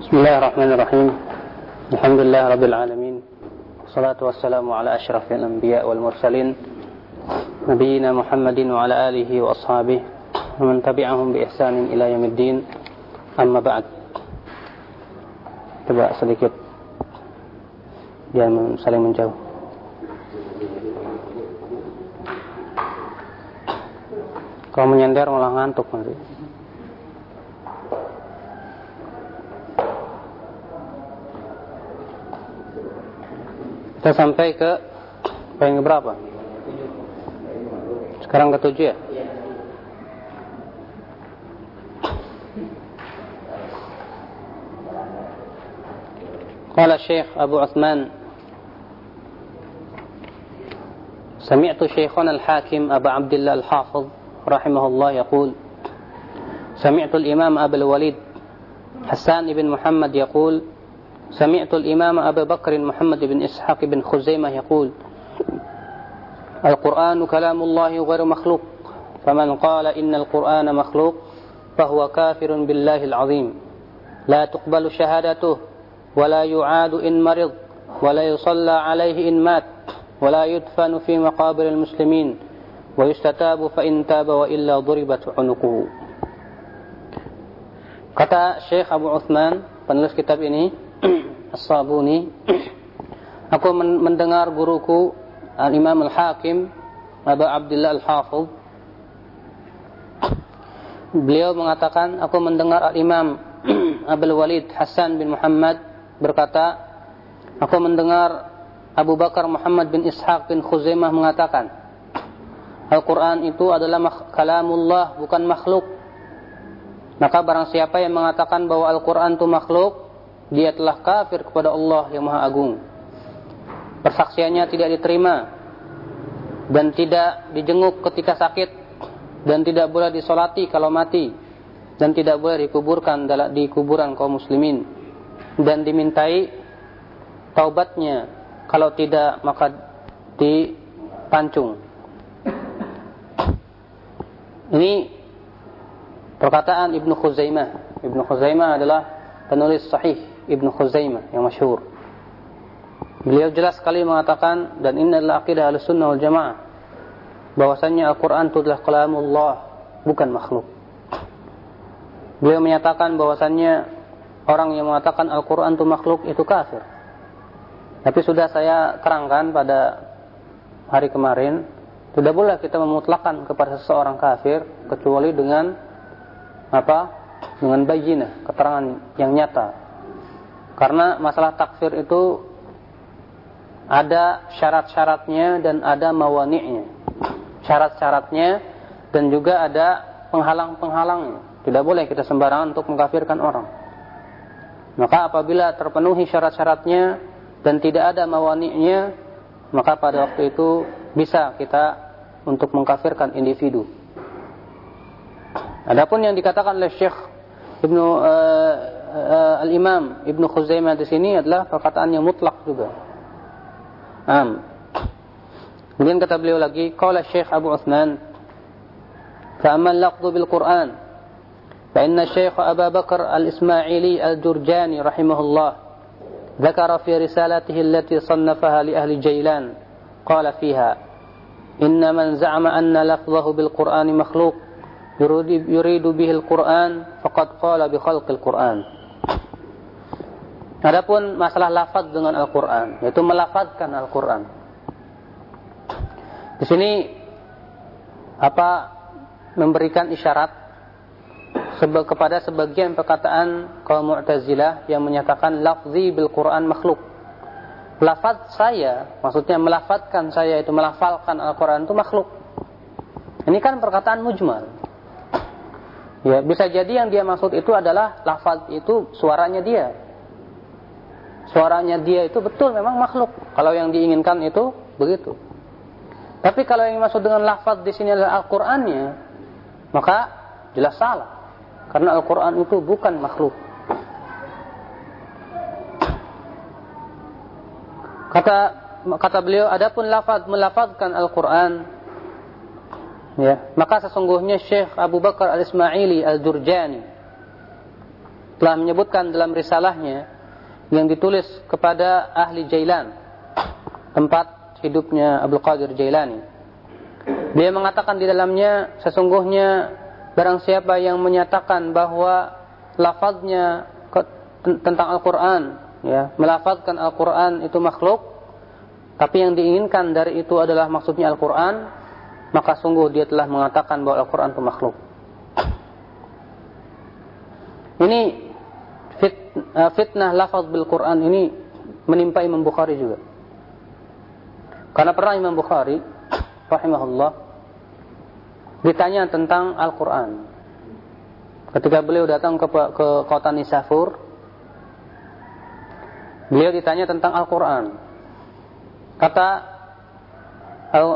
بسم الله الرحمن الرحيم. الحمد لله رب العالمين. والصلاة والسلام على أشرف الأنبياء والمرسلين. نبينا محمد وعلى آله وأصحابه ومن تبعهم بإحسان إلى يوم الدين. أما بعد. coba sedikit jangan saling menjauh kalau menyender malah ngantuk nanti Kita sampai ke poin berapa? Sekarang ketujuh ya? قال الشيخ أبو عثمان سمعت شيخنا الحاكم أبا عبد الله الحافظ رحمه الله يقول سمعت الإمام أبا الوليد حسان بن محمد يقول سمعت الإمام أبا بكر محمد بن إسحاق بن خزيمة يقول القرآن كلام الله غير مخلوق فمن قال إن القرآن مخلوق فهو كافر بالله العظيم. لا تقبل شهادته ولا يعاد إن مرض ولا يصلى عليه إن مات ولا يدفن في مقابر المسلمين ويستتاب فإن تاب وإلا ضربت عنقه. Kata Syekh Abu Uthman, penulis kitab ini, As-Sabuni, aku mendengar guruku Al-Imam Al-Hakim, Abu Abdullah Al-Hafidh. Beliau mengatakan, aku mendengar Al-Imam Abdul Walid Hasan bin Muhammad berkata, aku mendengar Abu Bakar Muhammad bin Ishaq bin Khuzaimah mengatakan, Al-Quran itu adalah kalamullah, bukan makhluk. Maka barang siapa yang mengatakan bahwa Al-Quran itu makhluk, dia telah kafir kepada Allah yang Maha Agung. Persaksiannya tidak diterima dan tidak dijenguk ketika sakit dan tidak boleh disolati kalau mati dan tidak boleh dikuburkan di kuburan kaum muslimin. Dan dimintai taubatnya kalau tidak maka dipancung. Ini perkataan Ibnu Khuzaimah. Ibnu Khuzaimah adalah penulis sahih Ibnu Khuzaimah yang masyhur beliau jelas sekali mengatakan dan ini adalah akidah al-sunnah wal jamaah bahwasanya Al-Quran itu adalah kalamullah bukan makhluk beliau menyatakan bahwasannya orang yang mengatakan Al-Quran itu makhluk itu kafir. Tapi sudah saya terangkan pada hari kemarin, tidak boleh kita memutlakan kepada seseorang kafir kecuali dengan apa? Dengan bayinah, keterangan yang nyata. Karena masalah takfir itu ada syarat-syaratnya dan ada mawani'nya. Syarat-syaratnya dan juga ada penghalang-penghalangnya. Tidak boleh kita sembarangan untuk mengkafirkan orang. Maka apabila terpenuhi syarat-syaratnya dan tidak ada mawani'nya, maka pada waktu itu bisa kita untuk mengkafirkan individu. Adapun yang dikatakan oleh Syekh Ibnu uh, uh, Al-Imam Ibnu Khuzaimah di sini adalah perkataan yang mutlak juga. Am. Kemudian kata beliau lagi, qala Syekh Abu Utsman, "Fa'amal laqdu bil Qur'an" فإن الشيخ أبا بكر الإسماعيلي الجرجاني رحمه الله ذكر في رسالته التي صنفها لأهل جيلان قال فيها إن من زعم أن لفظه بالقرآن مخلوق يريد به القرآن فقد قال بخلق القرآن Adapun masalah lafaz dengan Al-Quran, yaitu melafazkan Al-Quran. Di sini apa memberikan isyarat kepada sebagian perkataan kaum Mu'tazilah yang menyatakan lafzi bil Quran makhluk. Lafaz saya, maksudnya melafazkan saya itu melafalkan Al-Quran itu makhluk. Ini kan perkataan mujmal. Ya, bisa jadi yang dia maksud itu adalah lafaz itu suaranya dia. Suaranya dia itu betul memang makhluk. Kalau yang diinginkan itu begitu. Tapi kalau yang dimaksud dengan lafaz di sini adalah Al-Qur'annya, maka jelas salah. Karena Al-Quran itu bukan makhluk. Kata kata beliau, adapun lafaz melafazkan Al-Quran, ya, maka sesungguhnya Syekh Abu Bakar Al-Ismaili Al-Jurjani telah menyebutkan dalam risalahnya yang ditulis kepada ahli Jailan, tempat hidupnya Abdul Qadir Jailani. Dia mengatakan di dalamnya sesungguhnya barang siapa yang menyatakan bahwa lafaznya tentang Al-Quran, ya, melafazkan Al-Quran itu makhluk, tapi yang diinginkan dari itu adalah maksudnya Al-Quran, maka sungguh dia telah mengatakan bahwa Al-Quran itu makhluk. Ini fit, uh, fitnah lafaz bil Quran ini menimpa Imam Bukhari juga. Karena pernah Imam Bukhari rahimahullah ditanya tentang Al-Quran. Ketika beliau datang ke, ke kota Nisafur, beliau ditanya tentang Al-Quran. Kata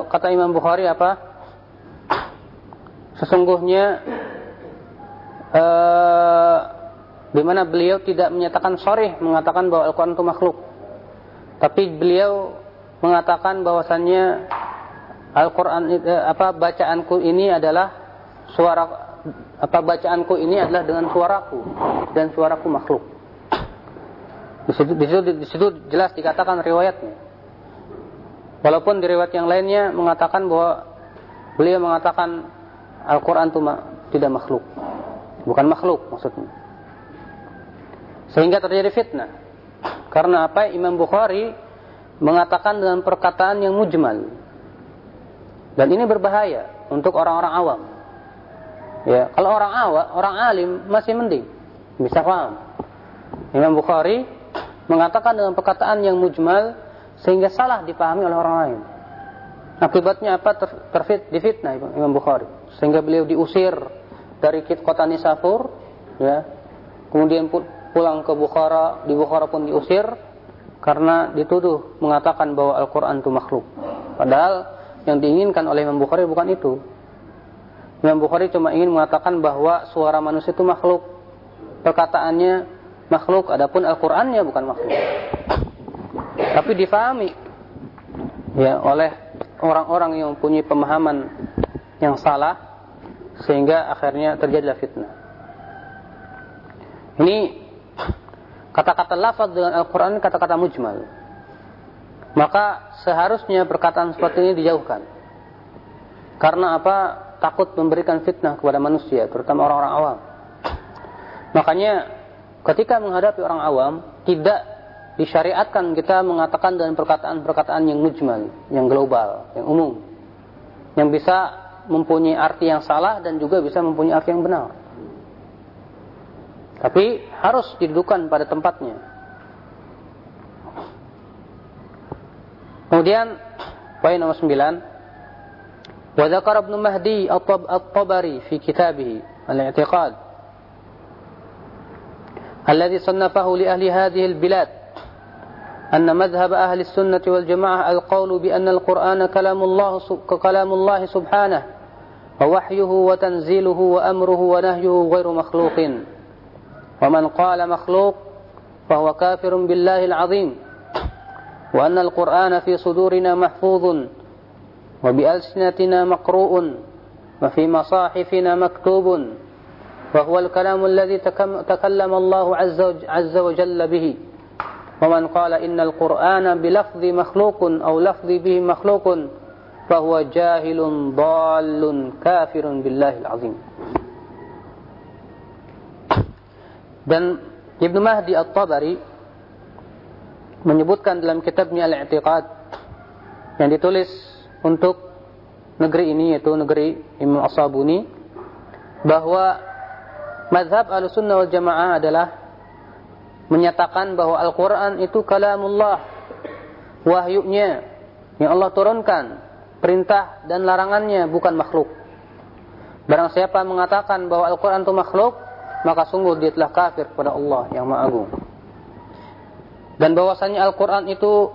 kata Imam Bukhari apa? Sesungguhnya eh, di mana beliau tidak menyatakan sorry mengatakan bahwa Al-Quran itu makhluk. Tapi beliau mengatakan bahwasannya Al-Quran eh, apa bacaanku ini adalah suara apa bacaanku ini adalah dengan suaraku dan suaraku makhluk. Di situ, di situ, di situ jelas dikatakan riwayatnya. Walaupun di riwayat yang lainnya mengatakan bahwa beliau mengatakan Al-Quran itu tidak makhluk. Bukan makhluk maksudnya. Sehingga terjadi fitnah. Karena apa? Imam Bukhari mengatakan dengan perkataan yang mujmal. Dan ini berbahaya untuk orang-orang awam. Ya, kalau orang awam, orang alim masih mending bisa paham. Imam Bukhari mengatakan dengan perkataan yang mujmal sehingga salah dipahami oleh orang lain. Akibatnya apa? Ter, terfit, difitnah Imam Bukhari sehingga beliau diusir dari kota Nisafur, ya. Kemudian pulang ke Bukhara, di Bukhara pun diusir karena dituduh mengatakan bahwa Al-Quran itu makhluk. Padahal yang diinginkan oleh Imam Bukhari bukan itu. Imam Bukhari cuma ingin mengatakan bahwa suara manusia itu makhluk. Perkataannya makhluk, adapun Al-Qur'annya bukan makhluk. Tapi difahami ya oleh orang-orang yang mempunyai pemahaman yang salah sehingga akhirnya terjadilah fitnah. Ini kata-kata lafaz dengan Al-Quran kata-kata mujmal. Maka seharusnya perkataan seperti ini dijauhkan. Karena apa? Takut memberikan fitnah kepada manusia, terutama orang-orang awam. Makanya ketika menghadapi orang awam, tidak disyariatkan kita mengatakan dengan perkataan-perkataan yang mujmal, yang global, yang umum. Yang bisa mempunyai arti yang salah dan juga bisa mempunyai arti yang benar. Tapi harus didudukan pada tempatnya. Kemudian poin nomor 9 وذكر ابن مهدي الطبري في كتابه الاعتقاد الذي صنفه لأهل هذه البلاد أن مذهب أهل السنة والجماعة القول بأن القرآن كلام الله كلام الله سبحانه ووحيه وتنزيله وأمره ونهيه غير مخلوق ومن قال مخلوق فهو كافر بالله العظيم. وأن القرآن في صدورنا محفوظ وبألسنتنا مقروء وفي مصاحفنا مكتوب. وهو الكلام الذي تكلم الله عز وجل به. ومن قال إن القرآن بلفظ مخلوق أو لفظ به مخلوق فهو جاهل ضال كافر بالله العظيم. Dan Ibnu Mahdi At-Tabari menyebutkan dalam kitabnya Al-I'tiqad yang ditulis untuk negeri ini yaitu negeri Imam As-Sabuni bahwa mazhab Ahlussunnah wal Jamaah adalah menyatakan bahwa Al-Qur'an itu kalamullah wahyunya yang Allah turunkan perintah dan larangannya bukan makhluk. Barang siapa mengatakan bahwa Al-Qur'an itu makhluk maka sungguh dia telah kafir kepada Allah yang Maha Agung. Dan bahwasanya Al-Quran itu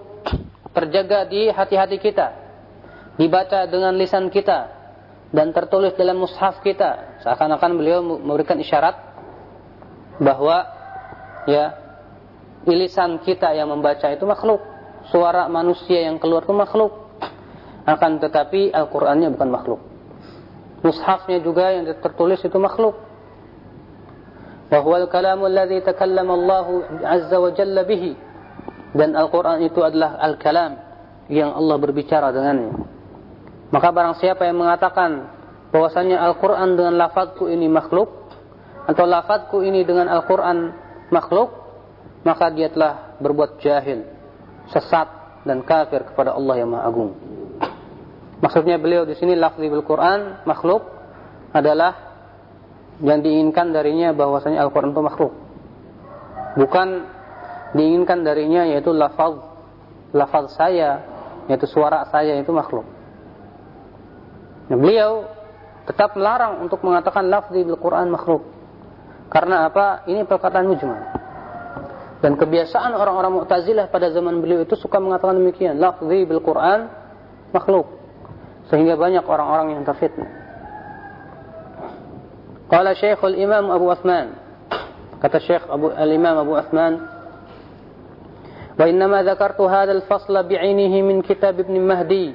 terjaga di hati-hati kita, dibaca dengan lisan kita, dan tertulis dalam mushaf kita. Seakan-akan beliau memberikan isyarat bahwa ya lisan kita yang membaca itu makhluk, suara manusia yang keluar itu makhluk. Akan tetapi Al-Qur'annya bukan makhluk. Mushafnya juga yang tertulis itu makhluk. Huwa al-kalamu alladhi takallama Allah azza wa jalla dan Al-Qur'an itu adalah al-kalam yang Allah berbicara dengannya. Maka barang siapa yang mengatakan bahwasanya Al-Qur'an dengan lafazku ini makhluk atau lafazku ini dengan Al-Qur'an makhluk maka dia telah berbuat jahil sesat dan kafir kepada Allah yang Maha Agung. Maksudnya beliau di sini lafzi bil Quran makhluk adalah yang diinginkan darinya bahwasanya Al-Quran itu makhluk. Bukan diinginkan darinya yaitu lafaz lafaz saya yaitu suara saya itu makhluk. Nah, beliau tetap melarang untuk mengatakan lafzi bil Quran makhluk. Karena apa? Ini perkataan mujmal. Dan kebiasaan orang-orang Mu'tazilah pada zaman beliau itu suka mengatakan demikian, lafzi bil Quran makhluk. Sehingga banyak orang-orang yang terfitnah. قال شيخ الإمام أبو عثمان. قال الشيخ أبو الإمام أبو عثمان. وإنما ذكرت هذا الفصل بعينه من كتاب ابن مهدي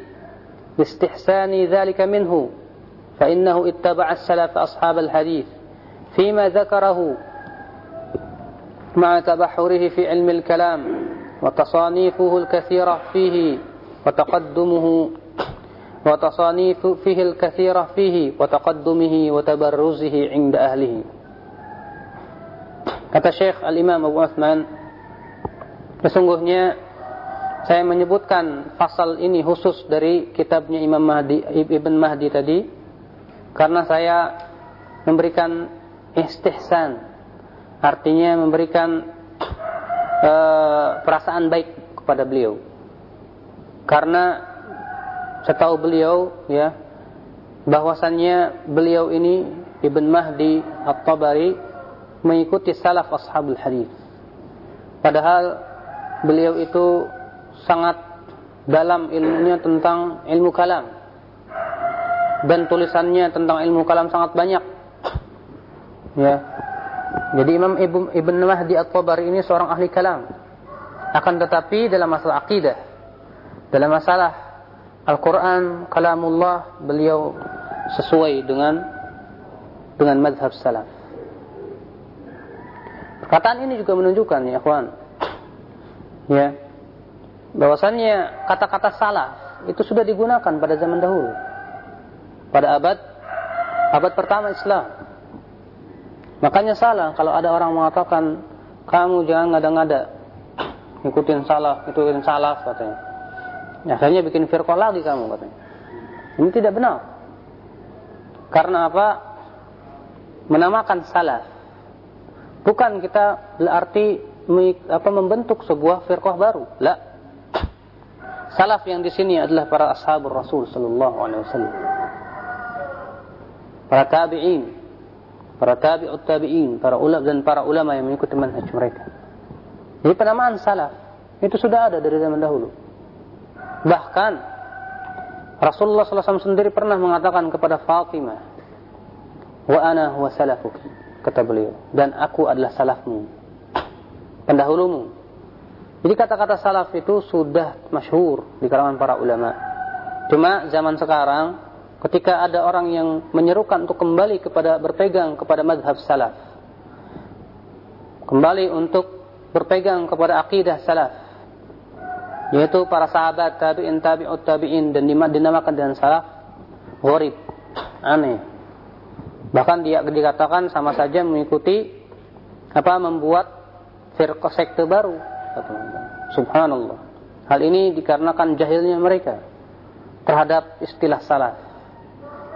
لاستحسان ذلك منه فإنه اتبع السلف أصحاب الحديث فيما ذكره مع تبحره في علم الكلام وتصانيفه الكثيرة فيه وتقدمه وتصانيف فيه الكثيرة فيه وتقدمه وتبرزه عند أهله Kata Syekh Al-Imam Abu Uthman, sesungguhnya saya menyebutkan pasal ini khusus dari kitabnya Imam Mahdi, Ibn Mahdi tadi, karena saya memberikan istihsan, artinya memberikan uh, perasaan baik kepada beliau. Karena setahu beliau ya bahwasannya beliau ini Ibn Mahdi At-Tabari mengikuti salaf ashabul hadis. Padahal beliau itu sangat dalam ilmunya tentang ilmu kalam dan tulisannya tentang ilmu kalam sangat banyak. Ya. Jadi Imam Ibn, Mahdi At-Tabari ini seorang ahli kalam. Akan tetapi dalam masalah akidah, dalam masalah Al-Quran, kalamullah, beliau sesuai dengan dengan madhab salaf. Perkataan ini juga menunjukkan ya kawan, ya bahwasannya kata-kata salaf itu sudah digunakan pada zaman dahulu, pada abad abad pertama Islam. Makanya salah kalau ada orang mengatakan kamu jangan ngada-ngada ikutin salaf, ikutin salaf katanya. Akhirnya bikin firqah lagi kamu katanya. Ini tidak benar. Karena apa? Menamakan salaf. Bukan kita berarti apa membentuk sebuah firqah baru. La. Salaf yang di sini adalah para ashabul Rasul sallallahu alaihi wasallam. Para tabi'in, para tabi'ut tabi'in, para ulama dan para ulama yang mengikuti manhaj mereka. Jadi penamaan salaf itu sudah ada dari zaman dahulu. Bahkan Rasulullah SAW sendiri pernah mengatakan kepada Fatimah, Wa ana huwa salafuk, kata beliau. Dan aku adalah salafmu, pendahulumu. Jadi kata-kata salaf itu sudah masyhur di kalangan para ulama. Cuma zaman sekarang, ketika ada orang yang menyerukan untuk kembali kepada berpegang kepada madhab salaf, kembali untuk berpegang kepada akidah salaf, yaitu para sahabat tabi'in tabi'ut tabi'in dan dinamakan dengan salaf gharib aneh. Bahkan dia dikatakan sama saja mengikuti apa membuat firqah sekte baru subhanallah. Hal ini dikarenakan jahilnya mereka terhadap istilah salaf.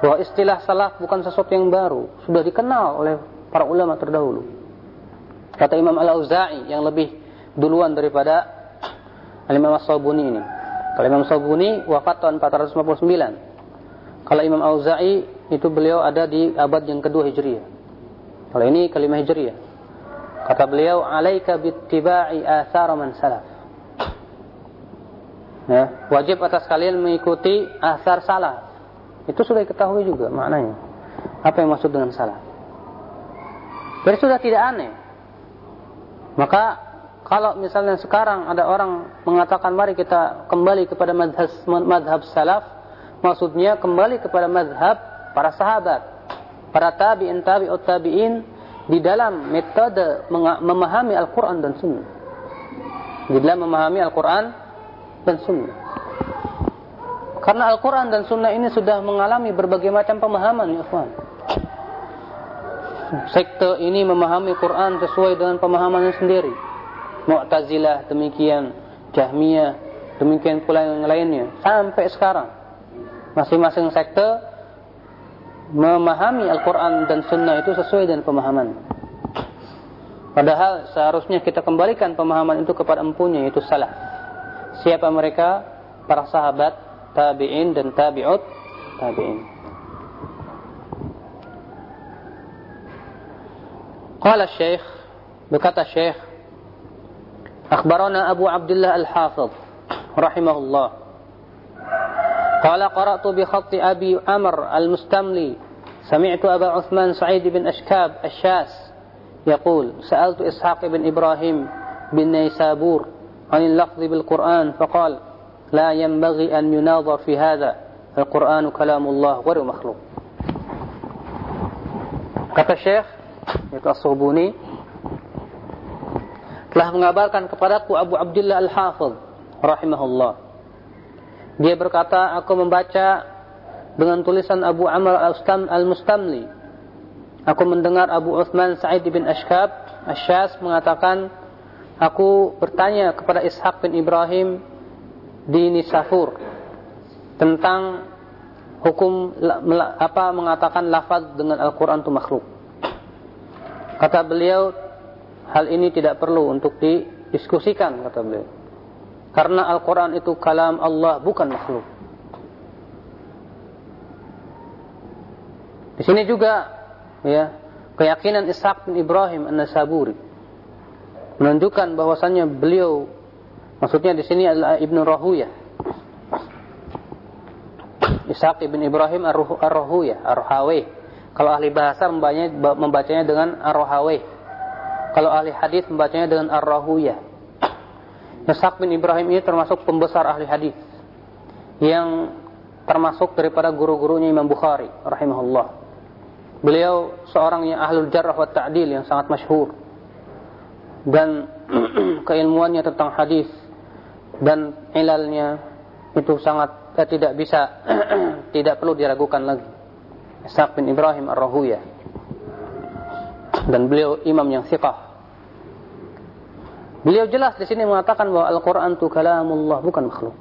Bahwa istilah salaf bukan sesuatu yang baru sudah dikenal oleh para ulama terdahulu. Kata Imam Al-Auza'i yang lebih duluan daripada Al-Imam As-Sabuni ini. Kalau Imam Sabuni wafat tahun 459. Kalau Imam Auza'i itu beliau ada di abad yang kedua Hijriah. Kalau ini kalimah Hijriah. Kata beliau, "Alaika bittiba'i athar man salaf." Ya, wajib atas kalian mengikuti asar salaf. Itu sudah diketahui juga maknanya. Apa yang maksud dengan salaf? Jadi sudah tidak aneh. Maka kalau misalnya sekarang ada orang mengatakan mari kita kembali kepada madhab, madhab salaf, maksudnya kembali kepada madhab para sahabat, para tabi'in tabi'ut tabi'in di dalam metode memahami Al-Quran dan Sunnah. Di dalam memahami Al-Quran dan Sunnah. Karena Al-Quran dan Sunnah ini sudah mengalami berbagai macam pemahaman, ya. Sekte ini memahami Quran sesuai dengan pemahamannya sendiri. Mu'tazilah demikian, Jahmiyah demikian pula yang lainnya. Sampai sekarang masing-masing sekte memahami Al-Quran dan Sunnah itu sesuai dengan pemahaman. Padahal seharusnya kita kembalikan pemahaman itu kepada empunya yaitu salah. Siapa mereka? Para sahabat, tabi'in dan tabi'ut tabi'in. Qala Syekh, berkata Syekh, Akhbarana Abu Abdullah Al-Hafidh rahimahullah قال قرأت بخط أبي عمر المستملي. سمعت أبا عثمان سعيد بن أشكاب الشاس يقول سألت إسحاق بن إبراهيم بن نيسابور عن اللفظ بالقرآن فقال لا ينبغي أن يناظر في هذا. القرآن كلام الله غير مخلوق. Kata Syekh yaitu As-Suhbuni telah mengabarkan kepadaku Abu Abdullah Al-Hafidh rahimahullah Dia berkata, aku membaca dengan tulisan Abu Amr al-Mustamli. Aku mendengar Abu Uthman Sa'id bin Ashkab, Asyas mengatakan, aku bertanya kepada Ishaq bin Ibrahim di Nisafur tentang hukum apa mengatakan lafaz dengan Al-Quran itu makhluk. Kata beliau, hal ini tidak perlu untuk didiskusikan, kata beliau. Karena Al-Quran itu kalam Allah bukan makhluk. Di sini juga ya keyakinan Ishaq bin Ibrahim An-Nasaburi menunjukkan bahwasannya beliau maksudnya di sini adalah Ibnu Rahuyah. Ishaq bin Ibrahim Ar-Rahuyah, Ar-Rahawih. Kalau ahli bahasa membacanya, membacanya dengan Ar-Rahawih. Kalau ahli hadis membacanya dengan Ar-Rahuyah. Ishaq bin Ibrahim ini termasuk pembesar ahli hadis yang termasuk daripada guru-gurunya Imam Bukhari rahimahullah. Beliau seorang yang ahlul jarrah wa ta'dil yang sangat masyhur. Dan keilmuannya tentang hadis dan ilalnya itu sangat eh, tidak bisa tidak perlu diragukan lagi. Ishaq bin Ibrahim Ar-Rahuyah. Dan beliau imam yang siqah Beliau jelas di sini mengatakan bahwa Al-Quran itu kalamullah bukan makhluk.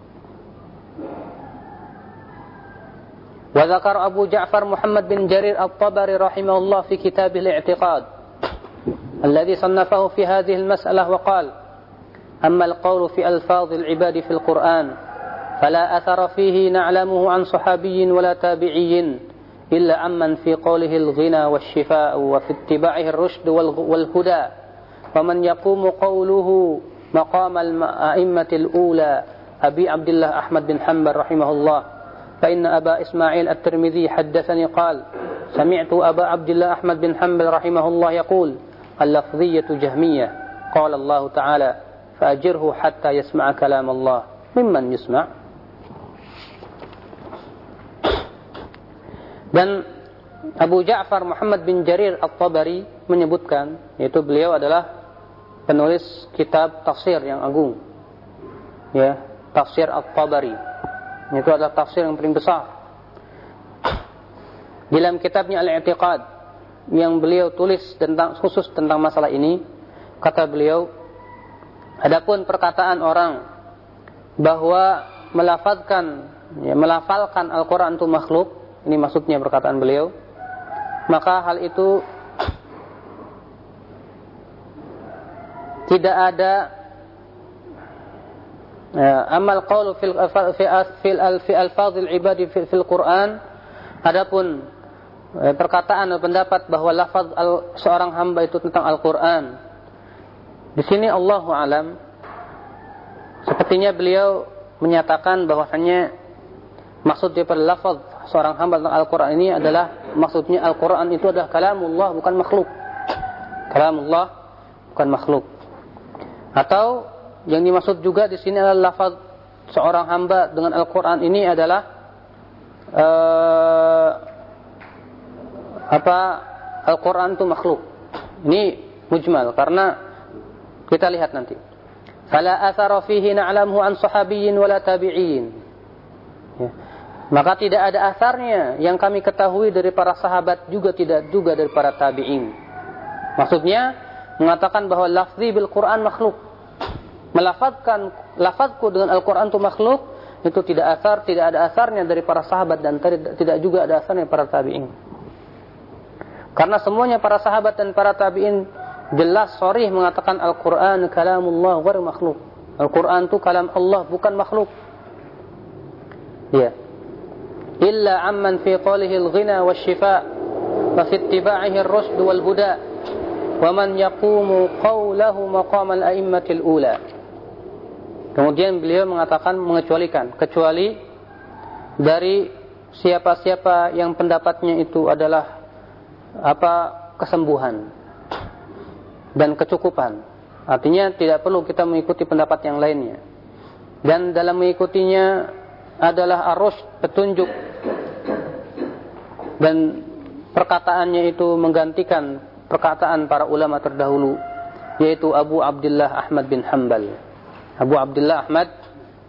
وذكر أبو جعفر محمد بن جرير الطبري رحمه الله في كتابه الاعتقاد الذي صنفه في هذه المسألة وقال أما القول في ألفاظ العباد في القرآن فلا أثر فيه نعلمه عن صحابي ولا تابعي إلا أمن في قوله الغنى والشفاء وفي اتباعه الرشد والهدى فمن يقوم قوله مقام الأئمة الأولى أبي عبد الله أحمد بن حنبل رحمه الله فإن أبا إسماعيل الترمذي حدثني قال سمعت أبا عبد الله أحمد بن حنبل رحمه الله يقول اللفظية جهمية قال الله تعالى فأجره حتى يسمع كلام الله ممن يسمع. Dan Abu Ja'far Muhammad bin Jarir At-Tabari menyebutkan yaitu beliau adalah penulis kitab tafsir yang agung. Ya, tafsir At-Tabari. Itu adalah tafsir yang paling besar. Dalam kitabnya Al-I'tiqad yang beliau tulis tentang khusus tentang masalah ini, kata beliau, adapun perkataan orang bahwa melafazkan ya, melafalkan Al-Qur'an itu makhluk, ini maksudnya perkataan beliau, maka hal itu tidak ada ya, amal qaul fil fil fi alfazil ibadi fil, fil Quran. Adapun eh, perkataan atau pendapat bahwa lafaz seorang hamba itu tentang Al-Qur'an. Di sini Allah alam sepertinya beliau menyatakan bahwasanya maksud daripada lafaz seorang hamba tentang Al-Qur'an ini adalah maksudnya Al-Qur'an itu adalah kalamullah bukan makhluk. Kalamullah bukan makhluk atau yang dimaksud juga di sini adalah lafaz seorang hamba dengan Al-Qur'an ini adalah uh, apa Al-Qur'an itu makhluk. Ini mujmal karena kita lihat nanti. Fala athara fihi an sahabiyyin wala tabi'in. Ya. Maka tidak ada asarnya yang kami ketahui dari para sahabat juga tidak juga dari para tabi'in. Maksudnya mengatakan bahwa lafzi bil Quran makhluk. Melafazkan lafazku dengan Al-Quran itu makhluk itu tidak asar, tidak ada asarnya dari para sahabat dan tidak juga ada asarnya para tabi'in. Karena semuanya para sahabat dan para tabi'in jelas sorih mengatakan Al-Quran kalamullah wa makhluk. Al-Quran itu kalam Allah bukan makhluk. Ya. Illa amman fi qalihi al-ghina wa shifa wa fi ittiba'ihi ar-rusd wal huda wa man yaqumu qawlahu maqam al-a'immati al-ula. Kemudian beliau mengatakan mengecualikan kecuali dari siapa-siapa yang pendapatnya itu adalah apa kesembuhan dan kecukupan. Artinya tidak perlu kita mengikuti pendapat yang lainnya. Dan dalam mengikutinya adalah arus petunjuk dan perkataannya itu menggantikan perkataan para ulama terdahulu yaitu Abu Abdullah Ahmad bin Hanbal. Abu Abdullah Ahmad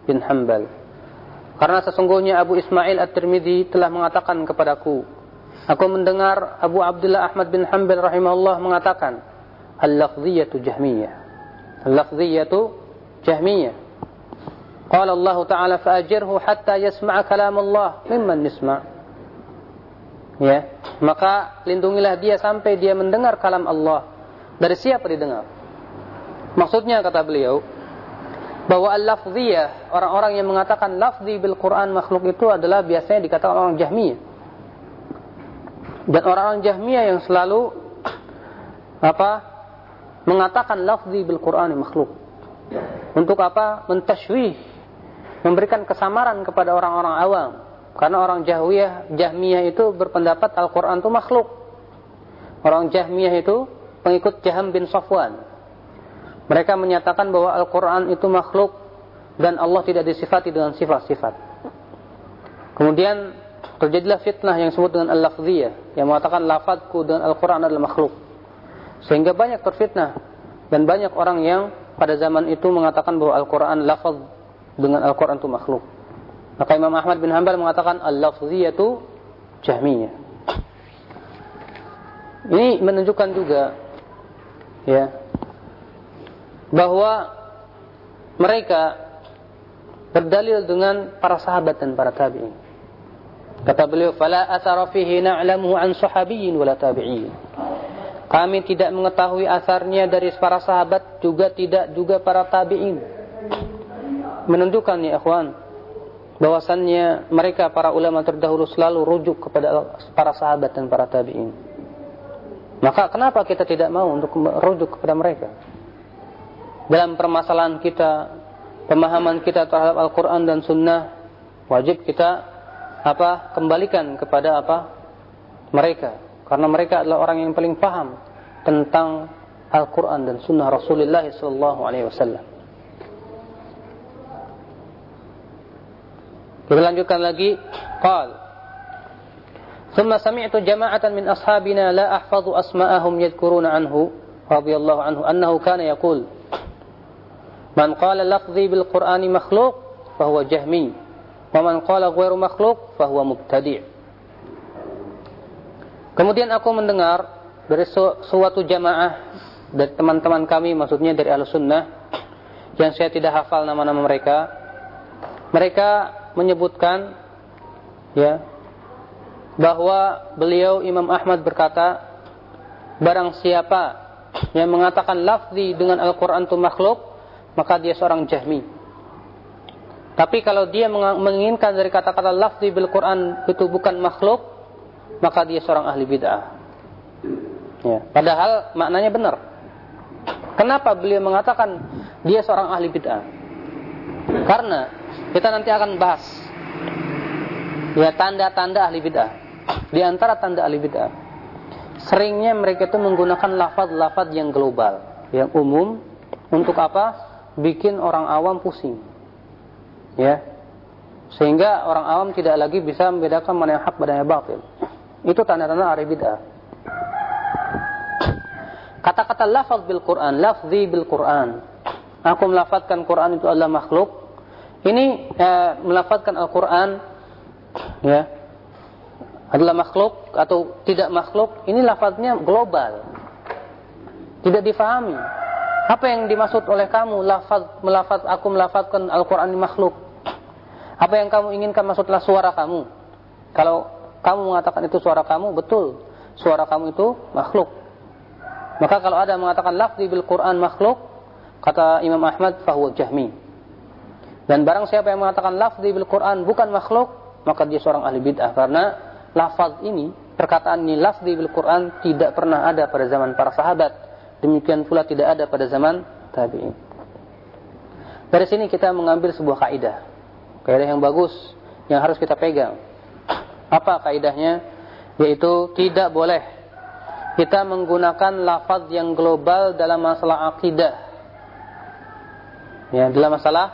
bin Hanbal. Karena sesungguhnya Abu Ismail At-Tirmidzi telah mengatakan kepadaku, aku mendengar Abu Abdullah Ahmad bin Hanbal rahimahullah mengatakan, al-lafziyatu jahmiyah. Al-lafziyatu jahmiyah. Qala Allah Ta'ala fa'ajirhu hatta yasma'a kalam Allah mimman nisma' Ya, maka lindungilah dia sampai dia mendengar kalam Allah. Dari siapa didengar? Maksudnya kata beliau bahwa al-lafziyah, orang-orang yang mengatakan lafzi bil Quran makhluk itu adalah biasanya dikatakan orang Jahmiyah. Dan orang-orang Jahmiyah yang selalu apa? mengatakan lafzi bil Quran makhluk. Untuk apa? Mentashwih, memberikan kesamaran kepada orang-orang awam. Karena orang Jahwiyah, Jahmiyah itu berpendapat Al-Quran itu makhluk. Orang Jahmiyah itu pengikut Jaham bin Safwan. Mereka menyatakan bahwa Al-Quran itu makhluk dan Allah tidak disifati dengan sifat-sifat. Kemudian terjadilah fitnah yang disebut dengan Al-Lafziyah yang mengatakan lafadku dengan Al-Quran adalah makhluk. Sehingga banyak terfitnah dan banyak orang yang pada zaman itu mengatakan bahwa Al-Quran lafaz dengan Al-Quran itu makhluk. Maka Imam Ahmad bin Hanbal mengatakan al-lafziyatu jahmiyah. Ini menunjukkan juga ya bahwa mereka berdalil dengan para sahabat dan para tabi'in. Kata beliau, "Fala athara fihi na'lamuhu an sahabiyyin wala tabi'in." Kami tidak mengetahui asarnya dari para sahabat juga tidak juga para tabi'in. Menunjukkan ya ikhwan bahwasannya mereka para ulama terdahulu selalu rujuk kepada para sahabat dan para tabi'in. Maka kenapa kita tidak mau untuk merujuk kepada mereka? Dalam permasalahan kita, pemahaman kita terhadap Al-Quran dan Sunnah, wajib kita apa kembalikan kepada apa mereka karena mereka adalah orang yang paling paham tentang Al-Quran dan Sunnah Rasulullah Sallallahu Alaihi Wasallam. Kita lanjutkan lagi. Qal. ثم سمعت جماعة من أصحابنا لا أحفظ أسماءهم يذكرون عنه رضي الله عنه أنه كان يقول Man qala lafzi bil Qur'ani makhluk fahuwa jahmi. Wa man qala ghairu makhluk fahuwa mubtadi'. Kemudian aku mendengar dari su suatu jamaah dari teman-teman kami maksudnya dari Ahlussunnah yang saya tidak hafal nama-nama mereka. Mereka menyebutkan ya bahwa beliau Imam Ahmad berkata barang siapa yang mengatakan lafzi dengan Al-Qur'an itu makhluk maka dia seorang jahmi. Tapi kalau dia menginginkan dari kata-kata lafzi bil Quran itu bukan makhluk, maka dia seorang ahli bid'ah. Ya. Padahal maknanya benar. Kenapa beliau mengatakan dia seorang ahli bid'ah? Karena kita nanti akan bahas ya tanda-tanda ahli bid'ah. Di antara tanda ahli bid'ah, seringnya mereka itu menggunakan lafaz-lafaz yang global, yang umum untuk apa? Bikin orang awam pusing. Ya. Sehingga orang awam tidak lagi bisa membedakan mana yang hak dan yang batil. Itu tanda-tanda ahli bid'ah. kata-kata lafaz bil Quran, lafzi bil Quran. Aku melafazkan Quran itu adalah makhluk. Ini eh, melafazkan Al-Quran ya adalah makhluk atau tidak makhluk, ini lafaznya global. Tidak difahami. Apa yang dimaksud oleh kamu lafaz melafaz aku melafazkan Al-Qur'an makhluk? Apa yang kamu inginkan maksudlah suara kamu? Kalau kamu mengatakan itu suara kamu, betul. Suara kamu itu makhluk. Maka kalau ada mengatakan lafzi bil Quran makhluk, kata Imam Ahmad fahuwa jahmi. Dan barang siapa yang mengatakan lafzi bil Quran bukan makhluk, maka dia seorang ahli bid'ah karena lafaz ini, perkataan ini lafzi bil Quran tidak pernah ada pada zaman para sahabat. Demikian pula tidak ada pada zaman tabi'in. Dari sini kita mengambil sebuah kaidah. Kaidah yang bagus yang harus kita pegang. Apa kaidahnya? Yaitu tidak boleh kita menggunakan lafaz yang global dalam masalah akidah. Ya, dalam masalah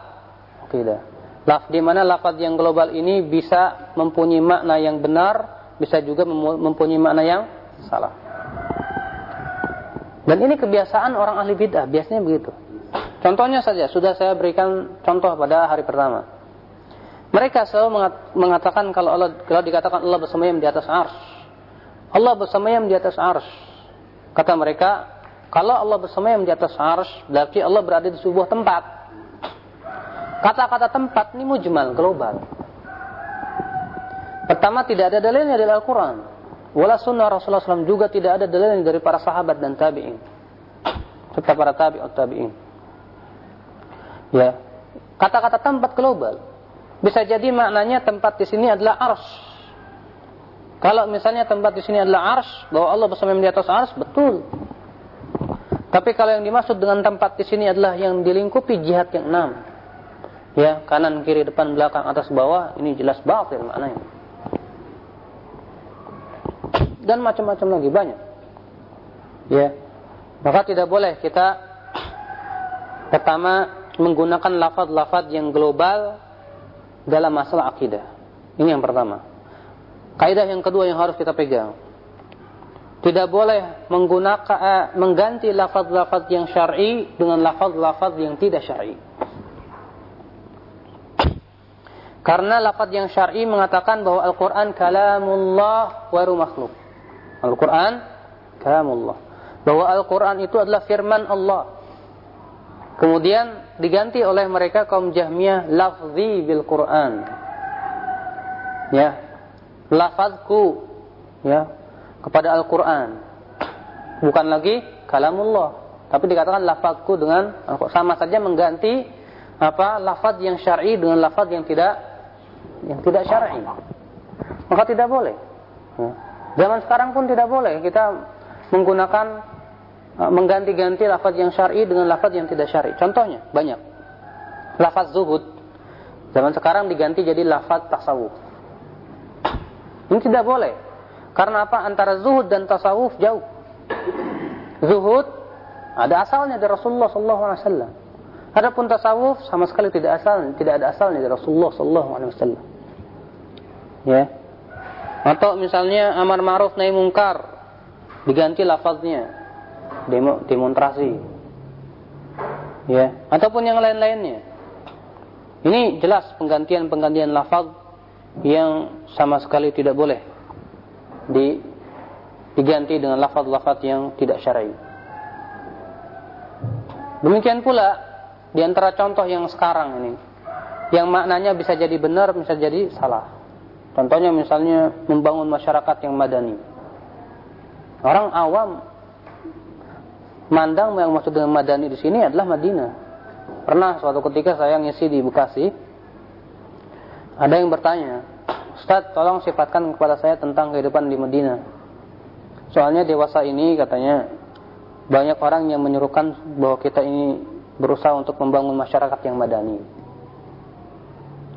akidah. Laf di mana lafaz yang global ini bisa mempunyai makna yang benar, bisa juga mempunyai makna yang salah. Dan ini kebiasaan orang ahli bid'ah, biasanya begitu. Contohnya saja, sudah saya berikan contoh pada hari pertama. Mereka selalu mengatakan kalau Allah kalau dikatakan Allah bersemayam di atas ars. Allah bersemayam di atas ars. Kata mereka, kalau Allah bersemayam di atas ars, berarti Allah berada di sebuah tempat. Kata-kata tempat ini mujmal, global. Pertama tidak ada dalilnya dari Al-Quran. Wala sunnah Rasulullah SAW juga tidak ada dalilnya dari para sahabat dan tabi'in. Serta para tabi'ut tabi'in. Ya. Kata-kata tempat global. Bisa jadi maknanya tempat di sini adalah ars. Kalau misalnya tempat di sini adalah ars, bahwa Allah bersama di atas ars, betul. Tapi kalau yang dimaksud dengan tempat di sini adalah yang dilingkupi jihad yang enam. Ya, kanan, kiri, depan, belakang, atas, bawah, ini jelas batil maknanya dan macam-macam lagi banyak. Ya. Maka tidak boleh kita pertama menggunakan lafaz-lafaz yang global dalam masalah akidah. Ini yang pertama. Kaidah yang kedua yang harus kita pegang. Tidak boleh menggunakan eh, mengganti lafaz-lafaz yang syar'i dengan lafaz-lafaz yang tidak syar'i. Karena lafaz yang syar'i mengatakan bahwa Al-Qur'an kalamullah wa makhluk. Al-Quran kalamullah. Bahwa Al-Quran itu adalah firman Allah. Kemudian diganti oleh mereka kaum Jahmiyah lafzi bil Quran. Ya. Lafazku ya kepada Al-Quran. Bukan lagi kalamullah, tapi dikatakan lafazku dengan sama saja mengganti apa lafaz yang syar'i dengan lafaz yang tidak yang tidak syar'i. Maka tidak boleh. Ya. Zaman sekarang pun tidak boleh kita menggunakan uh, mengganti-ganti lafaz yang syar'i dengan lafaz yang tidak syar'i. Contohnya banyak. Lafaz zuhud zaman sekarang diganti jadi lafaz tasawuf. Ini tidak boleh. Karena apa? Antara zuhud dan tasawuf jauh. Zuhud ada asalnya dari Rasulullah sallallahu alaihi wasallam. Adapun tasawuf sama sekali tidak asal, tidak ada asalnya dari Rasulullah sallallahu alaihi wasallam. Ya. Atau misalnya amar ma'ruf nahi mungkar diganti lafaznya demo, demonstrasi. Ya, ataupun yang lain-lainnya. Ini jelas penggantian-penggantian lafaz yang sama sekali tidak boleh di, diganti dengan lafaz-lafaz yang tidak syar'i. Demikian pula di antara contoh yang sekarang ini yang maknanya bisa jadi benar, bisa jadi salah. Contohnya misalnya membangun masyarakat yang madani. Orang awam mandang yang maksud dengan madani di sini adalah Madinah. Pernah suatu ketika saya ngisi di Bekasi, ada yang bertanya, Ustaz tolong sifatkan kepada saya tentang kehidupan di Madinah. Soalnya dewasa ini katanya banyak orang yang menyuruhkan bahwa kita ini berusaha untuk membangun masyarakat yang madani.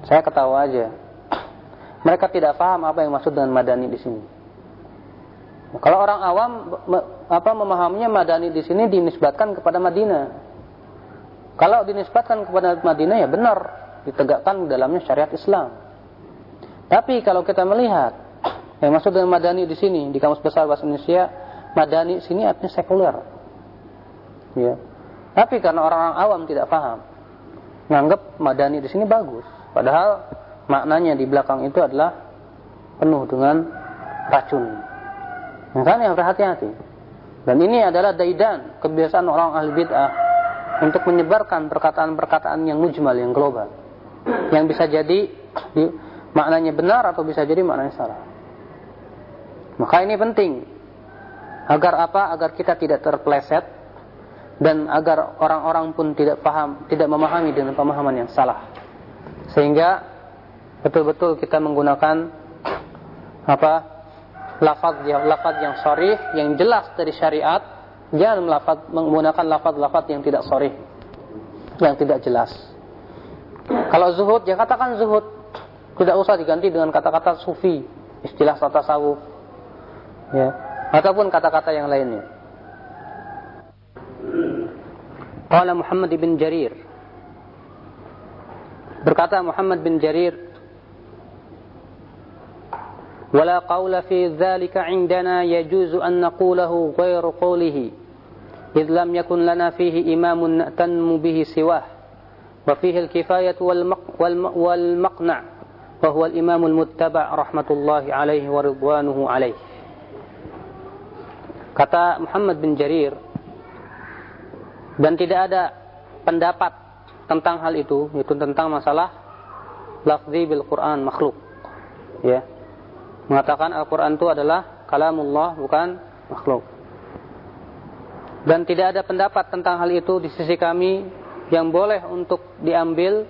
Saya ketawa aja, mereka tidak paham apa yang maksud dengan madani di sini. Kalau orang awam apa memahaminya madani di sini dinisbatkan kepada Madinah. Kalau dinisbatkan kepada Madinah ya benar ditegakkan dalamnya syariat Islam. Tapi kalau kita melihat yang maksud dengan madani di sini di kamus besar bahasa Indonesia, madani sini artinya sekuler. Ya. Tapi karena orang-orang awam tidak paham, nganggap madani di sini bagus. Padahal maknanya di belakang itu adalah penuh dengan racun. Makanya berhati-hati. Dan ini adalah daidan, kebiasaan orang ahli bid'ah untuk menyebarkan perkataan-perkataan yang mujmal, yang global. Yang bisa jadi di, maknanya benar atau bisa jadi maknanya salah. Maka ini penting. Agar apa? Agar kita tidak terpleset dan agar orang-orang pun tidak paham, tidak memahami dengan pemahaman yang salah. Sehingga betul-betul kita menggunakan apa? lafaz yang lafaz yang sharih, yang jelas dari syariat, jangan melafaz, menggunakan lafaz-lafaz yang tidak sharih, yang tidak jelas. Kalau zuhud, ya katakan zuhud. Tidak usah diganti dengan kata-kata sufi, istilah tasawuf. Ya, ataupun kata-kata yang lainnya. Qala Muhammad bin Jarir. Berkata Muhammad bin Jarir, "Wala qawla fi dzalika 'indana yajuzu an naquluhu ghairu qawlihi, idh lam yakun lana fihi imamun na'tanmu bihi siwah, wa fihi al-kifayatu wal maqna' wa huwa al-imam al-muttaba' rahmatullahi alaihi wa ridwanuhu alaihi." Kata Muhammad bin Jarir, dan tidak ada pendapat tentang hal itu yaitu tentang masalah lafzi bil Quran makhluk ya mengatakan Al-Quran itu adalah kalamullah bukan makhluk. Dan tidak ada pendapat tentang hal itu di sisi kami yang boleh untuk diambil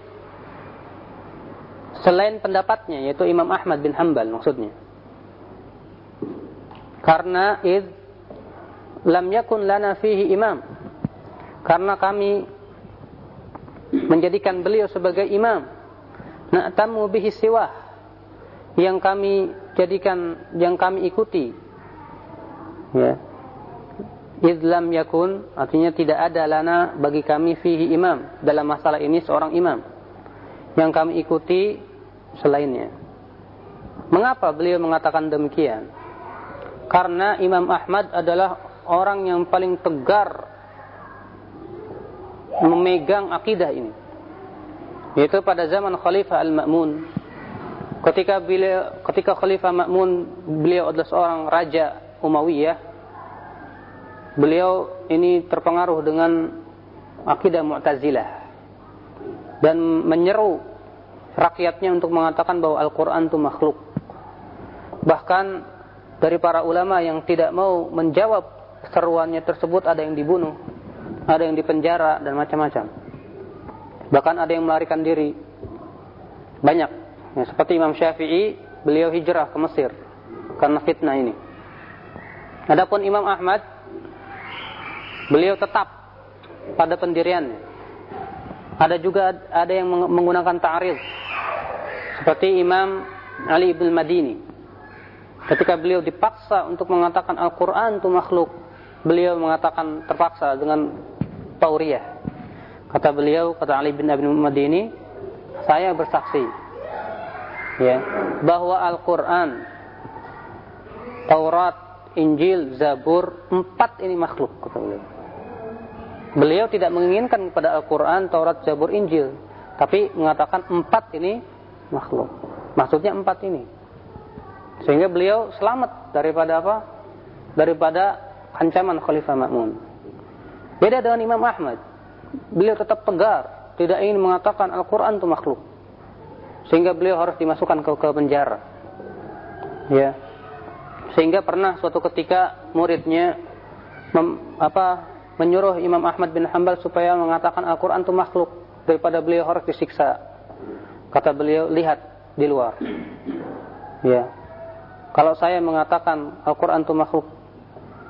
selain pendapatnya yaitu Imam Ahmad bin Hanbal maksudnya. Karena id lam yakun lana fihi imam. Karena kami menjadikan beliau sebagai imam na'tamu bihi siwah. Yang kami jadikan yang kami ikuti. Ya. Islam yakun artinya tidak ada lana bagi kami fihi imam. Dalam masalah ini seorang imam. Yang kami ikuti selainnya. Mengapa beliau mengatakan demikian? Karena Imam Ahmad adalah orang yang paling tegar memegang akidah ini. Yaitu pada zaman Khalifah Al-Ma'mun. Ketika beliau ketika Khalifah Ma'mun beliau adalah seorang raja Umayyah. Beliau ini terpengaruh dengan akidah Mu'tazilah dan menyeru rakyatnya untuk mengatakan bahwa Al-Qur'an itu makhluk. Bahkan dari para ulama yang tidak mau menjawab seruannya tersebut ada yang dibunuh ada yang dipenjara dan macam-macam. Bahkan ada yang melarikan diri. Banyak. Ya, seperti Imam Syafi'i, beliau hijrah ke Mesir karena fitnah ini. Adapun Imam Ahmad, beliau tetap pada pendiriannya. Ada juga ada yang menggunakan ta'arif. Seperti Imam Ali ibn Madini. Ketika beliau dipaksa untuk mengatakan Al-Quran itu makhluk, beliau mengatakan terpaksa dengan tauriyah. Kata beliau, kata Ali bin Abi Madini, saya bersaksi ya, bahwa Al-Quran, Taurat, Injil, Zabur, empat ini makhluk, beliau. Beliau tidak menginginkan kepada Al-Quran, Taurat, Zabur, Injil, tapi mengatakan empat ini makhluk. Maksudnya empat ini. Sehingga beliau selamat daripada apa? Daripada ancaman Khalifah Ma'mun. Beda dengan Imam Ahmad. Beliau tetap tegar, tidak ingin mengatakan Al-Quran itu makhluk. Sehingga beliau harus dimasukkan ke, ke penjara. Ya. Sehingga pernah suatu ketika muridnya mem, apa, menyuruh Imam Ahmad bin Hanbal supaya mengatakan Al-Quran itu makhluk daripada beliau harus disiksa. Kata beliau, lihat di luar. Ya. Kalau saya mengatakan Al-Quran itu makhluk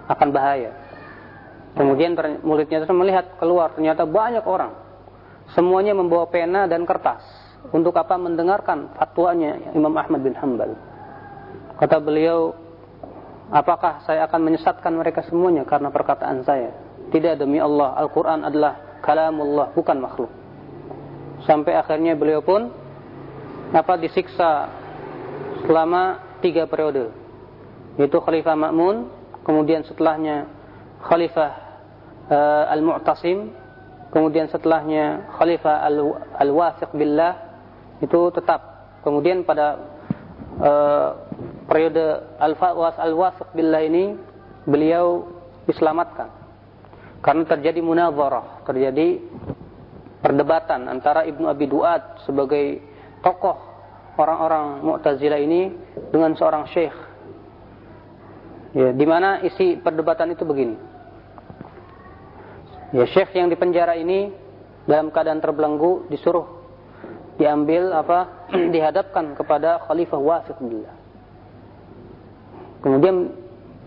akan bahaya. Kemudian muridnya itu melihat keluar ternyata banyak orang. Semuanya membawa pena dan kertas. Untuk apa? Mendengarkan fatwanya Imam Ahmad bin Hanbal. Kata beliau, apakah saya akan menyesatkan mereka semuanya karena perkataan saya? Tidak demi Allah, Al-Quran adalah kalamullah, bukan makhluk. Sampai akhirnya beliau pun apa disiksa selama tiga periode. Yaitu Khalifah Ma'mun, kemudian setelahnya Khalifah uh, Al-Mu'tasim, kemudian setelahnya Khalifah Al-Wathiq Billah itu tetap. Kemudian pada uh, periode Al-Wathiq Billah ini beliau diselamatkan. Karena terjadi munazarah, terjadi perdebatan antara Ibnu Abi Duat sebagai tokoh orang-orang Mu'tazilah ini dengan seorang syekh. Ya, di mana isi perdebatan itu begini. Ya, syekh yang dipenjara ini dalam keadaan terbelenggu disuruh diambil apa dihadapkan kepada Khalifah Wasiq billah. Kemudian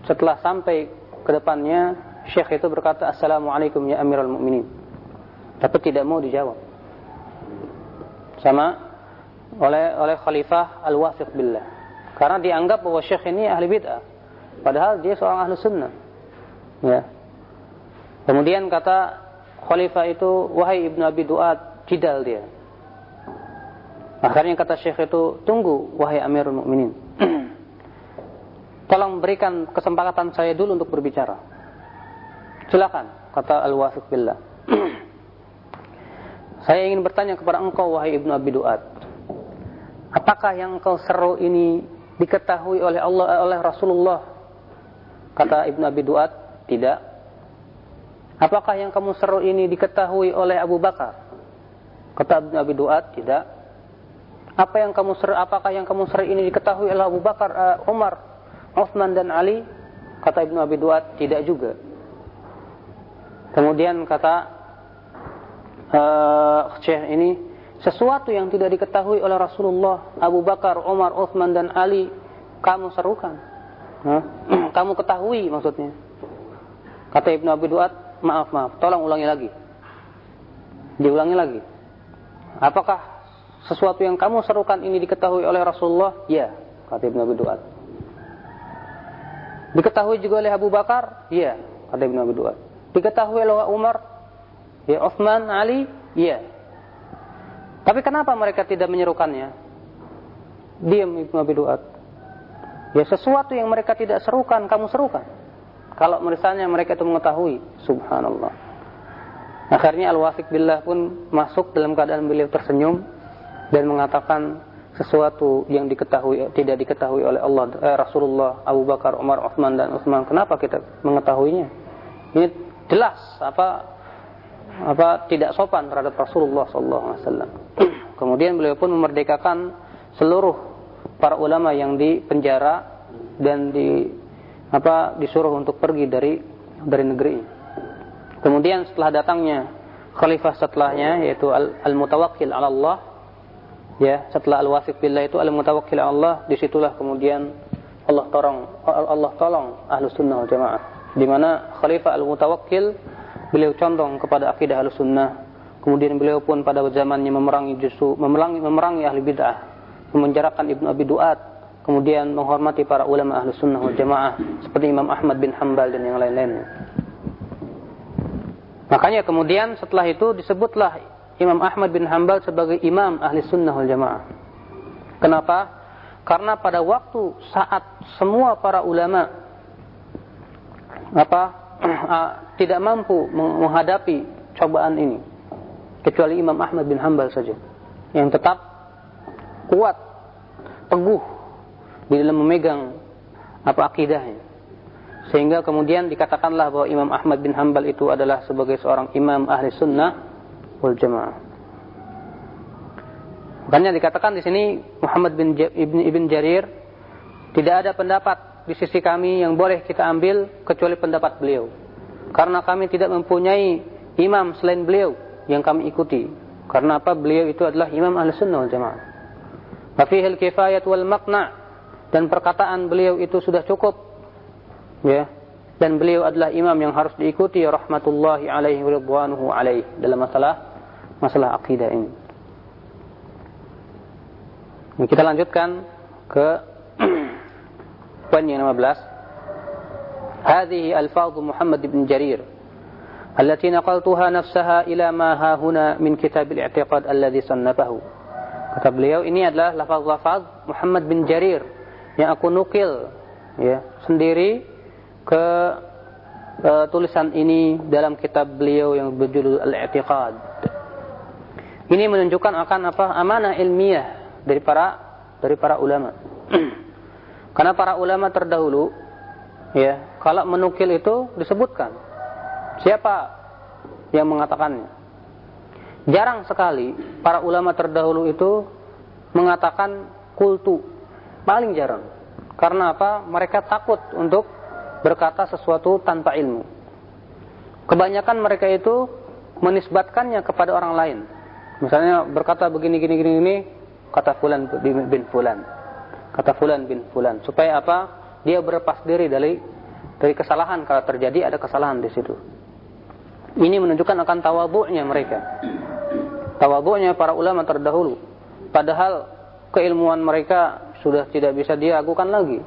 setelah sampai ke depannya syekh itu berkata Assalamualaikum ya Amirul Mukminin. Tapi tidak mau dijawab. Sama oleh oleh Khalifah Al-Wafiq billah. Karena dianggap bahwa syekh ini ahli bid'ah. Padahal dia seorang ahli sunnah. Ya. Kemudian kata Khalifah itu, wahai Ibnu Abi Duat, jidal dia. Akhirnya kata syekh itu, tunggu wahai Amirul Mukminin. Tolong berikan kesempatan saya dulu untuk berbicara. Silakan, kata Al-Wafiq billah. saya ingin bertanya kepada engkau wahai Ibnu Abi Duat. Apakah yang kau seru ini diketahui oleh Allah eh, oleh Rasulullah? Kata Ibnu Abi Duat, tidak. Apakah yang kamu seru ini diketahui oleh Abu Bakar? Kata Ibnu Abi Duat, tidak. Apa yang kamu seru, apakah yang kamu seru ini diketahui oleh Abu Bakar, uh, Umar, dan Ali? Kata Ibnu Abi Duat, tidak juga. Kemudian kata uh, Syekh ini, sesuatu yang tidak diketahui oleh Rasulullah, Abu Bakar, Umar, Uthman dan Ali, kamu serukan. kamu ketahui maksudnya. Kata Ibnu Abi Duat, maaf, maaf, tolong ulangi lagi. Diulangi lagi. Apakah sesuatu yang kamu serukan ini diketahui oleh Rasulullah? Ya, kata Ibnu Abi Duat. Diketahui juga oleh Abu Bakar? Ya, kata Ibnu Abi Duat. Diketahui oleh Umar? Ya, Uthman, Ali? Ya. Tapi kenapa mereka tidak menyerukannya? Diam Ibnu Abi Duat. Ya sesuatu yang mereka tidak serukan, kamu serukan. Kalau misalnya mereka itu mengetahui, subhanallah. Akhirnya Al-Wafiq Billah pun masuk dalam keadaan beliau tersenyum dan mengatakan sesuatu yang diketahui tidak diketahui oleh Allah eh, Rasulullah, Abu Bakar, Umar, Utsman dan Utsman. Kenapa kita mengetahuinya? Ini jelas apa apa tidak sopan terhadap Rasulullah SAW. Kemudian beliau pun memerdekakan seluruh para ulama yang di penjara dan di apa disuruh untuk pergi dari dari negeri. Kemudian setelah datangnya khalifah setelahnya yaitu al-mutawakkil al Allah ya setelah al-wasiq billah itu al-mutawakkil Allah di situlah kemudian Allah tolong Allah tolong ahlu sunnah wal jamaah di mana khalifah al-mutawakkil beliau condong kepada akidah al-sunnah. Kemudian beliau pun pada zamannya memerangi justru memerangi, memerangi ahli bid'ah, memenjarakan Ibnu Abi Duat, kemudian menghormati para ulama ahli sunnah wal jamaah seperti Imam Ahmad bin Hambal dan yang lain-lainnya. Makanya kemudian setelah itu disebutlah Imam Ahmad bin Hambal sebagai imam ahli sunnah wal jamaah. Kenapa? Karena pada waktu saat semua para ulama apa Ah, tidak mampu menghadapi cobaan ini kecuali Imam Ahmad bin Hambal saja yang tetap kuat teguh di dalam memegang apa akidahnya sehingga kemudian dikatakanlah bahwa Imam Ahmad bin Hambal itu adalah sebagai seorang imam ahli sunnah wal jamaah makanya dikatakan di sini Muhammad bin Ibn, Ibn Jarir tidak ada pendapat di sisi kami yang boleh kita ambil kecuali pendapat beliau. Karena kami tidak mempunyai imam selain beliau yang kami ikuti. Karena apa? Beliau itu adalah imam ahli sunnah wal jamaah. Fafihil kifayat wal makna. Dan perkataan beliau itu sudah cukup. Ya. Dan beliau adalah imam yang harus diikuti rahmatullahi alaihi wa alaihi dalam masalah masalah akidah ini. kita lanjutkan ke Poin yang 15. هذه ألفاظ محمد بن جرير التي نقلتها نفسها إلى ما ها هنا من كتاب الاعتقاد الذي صنفه kata beliau ini adalah lafaz-lafaz Muhammad bin Jarir yang aku nukil ya sendiri ke uh, tulisan ini dalam kitab beliau yang berjudul Al-I'tiqad. ini menunjukkan akan apa amanah ilmiah dari para dari para ulama. Karena para ulama terdahulu ya, kalau menukil itu disebutkan siapa yang mengatakannya. Jarang sekali para ulama terdahulu itu mengatakan kultu. Paling jarang. Karena apa? Mereka takut untuk berkata sesuatu tanpa ilmu. Kebanyakan mereka itu menisbatkannya kepada orang lain. Misalnya berkata begini gini gini ini kata fulan bin fulan. Kata fulan bin fulan supaya apa? Dia berlepas diri dari dari kesalahan kalau terjadi ada kesalahan di situ. Ini menunjukkan akan tawabu'nya mereka. Tawabu'nya para ulama terdahulu. Padahal keilmuan mereka sudah tidak bisa diragukan lagi.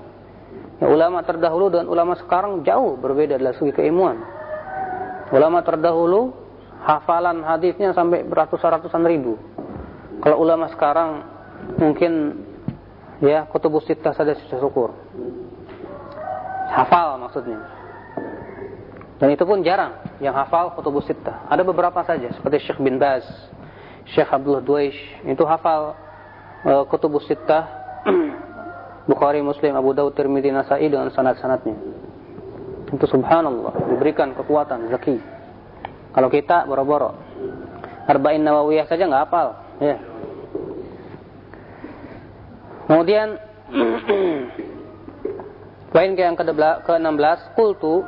Ya, ulama terdahulu dan ulama sekarang jauh berbeda dari segi keilmuan. Ulama terdahulu hafalan hadisnya sampai beratus-ratusan ribu. Kalau ulama sekarang mungkin ya kutubus sittah saja sudah syukur. Hafal maksudnya. Dan itu pun jarang yang hafal kutubus sittah. Ada beberapa saja seperti Syekh bin Baz, Syekh Abdullah Duwaish itu hafal uh, kutubus sittah Bukhari, Muslim, Abu Dawud, Tirmidzi, Nasai dengan sanad-sanadnya. Itu subhanallah diberikan kekuatan zaki. Kalau kita boro-boro. Arba'in Nawawiyah saja nggak hafal. Ya. Kemudian poin yang ke-16, kultu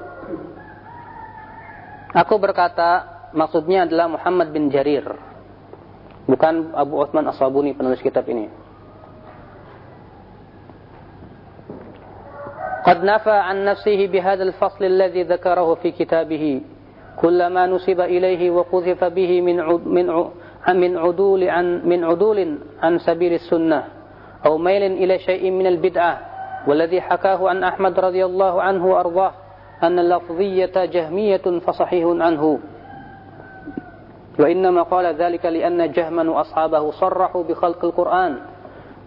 Aku berkata, maksudnya adalah Muhammad bin Jarir. Bukan Abu Osman As-Sabuni penulis kitab ini. Qad nafa an nafsihi bihadzal fasl alladhi dzakarahu fi kitabih كل ما نسب إليه وقذف به من من من عدول عن من عدول عن سبيل السنة أو ميل إلى شيء من البدعة والذي حكاه عن أحمد رضي الله عنه وأرضاه أن اللفظية جهمية فصحيح عنه. وإنما قال ذلك لأن جهما وأصحابه صرحوا بخلق القرآن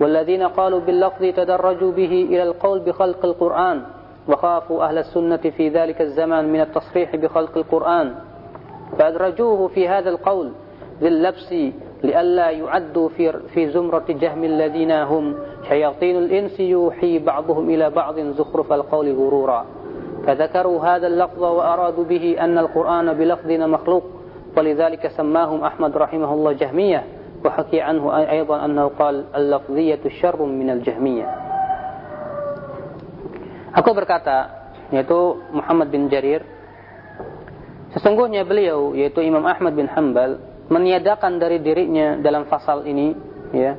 والذين قالوا باللفظ تدرجوا به إلى القول بخلق القرآن. وخافوا أهل السنة في ذلك الزمان من التصريح بخلق القرآن. فأدرجوه في هذا القول ذي اللبس لئلا يعدوا في, في زمرة جهم الذين هم شياطين الإنس يوحي بعضهم إلى بعض زخرف القول غرورا. فذكروا هذا اللفظ وأرادوا به أن القرآن بلفظنا مخلوق ولذلك سماهم أحمد رحمه الله جهمية وحكي عنه أيضا أنه قال اللفظية شر من الجهمية. Aku berkata, yaitu Muhammad bin Jarir, sesungguhnya beliau, yaitu Imam Ahmad bin Hanbal, meniadakan dari dirinya dalam pasal ini, ya,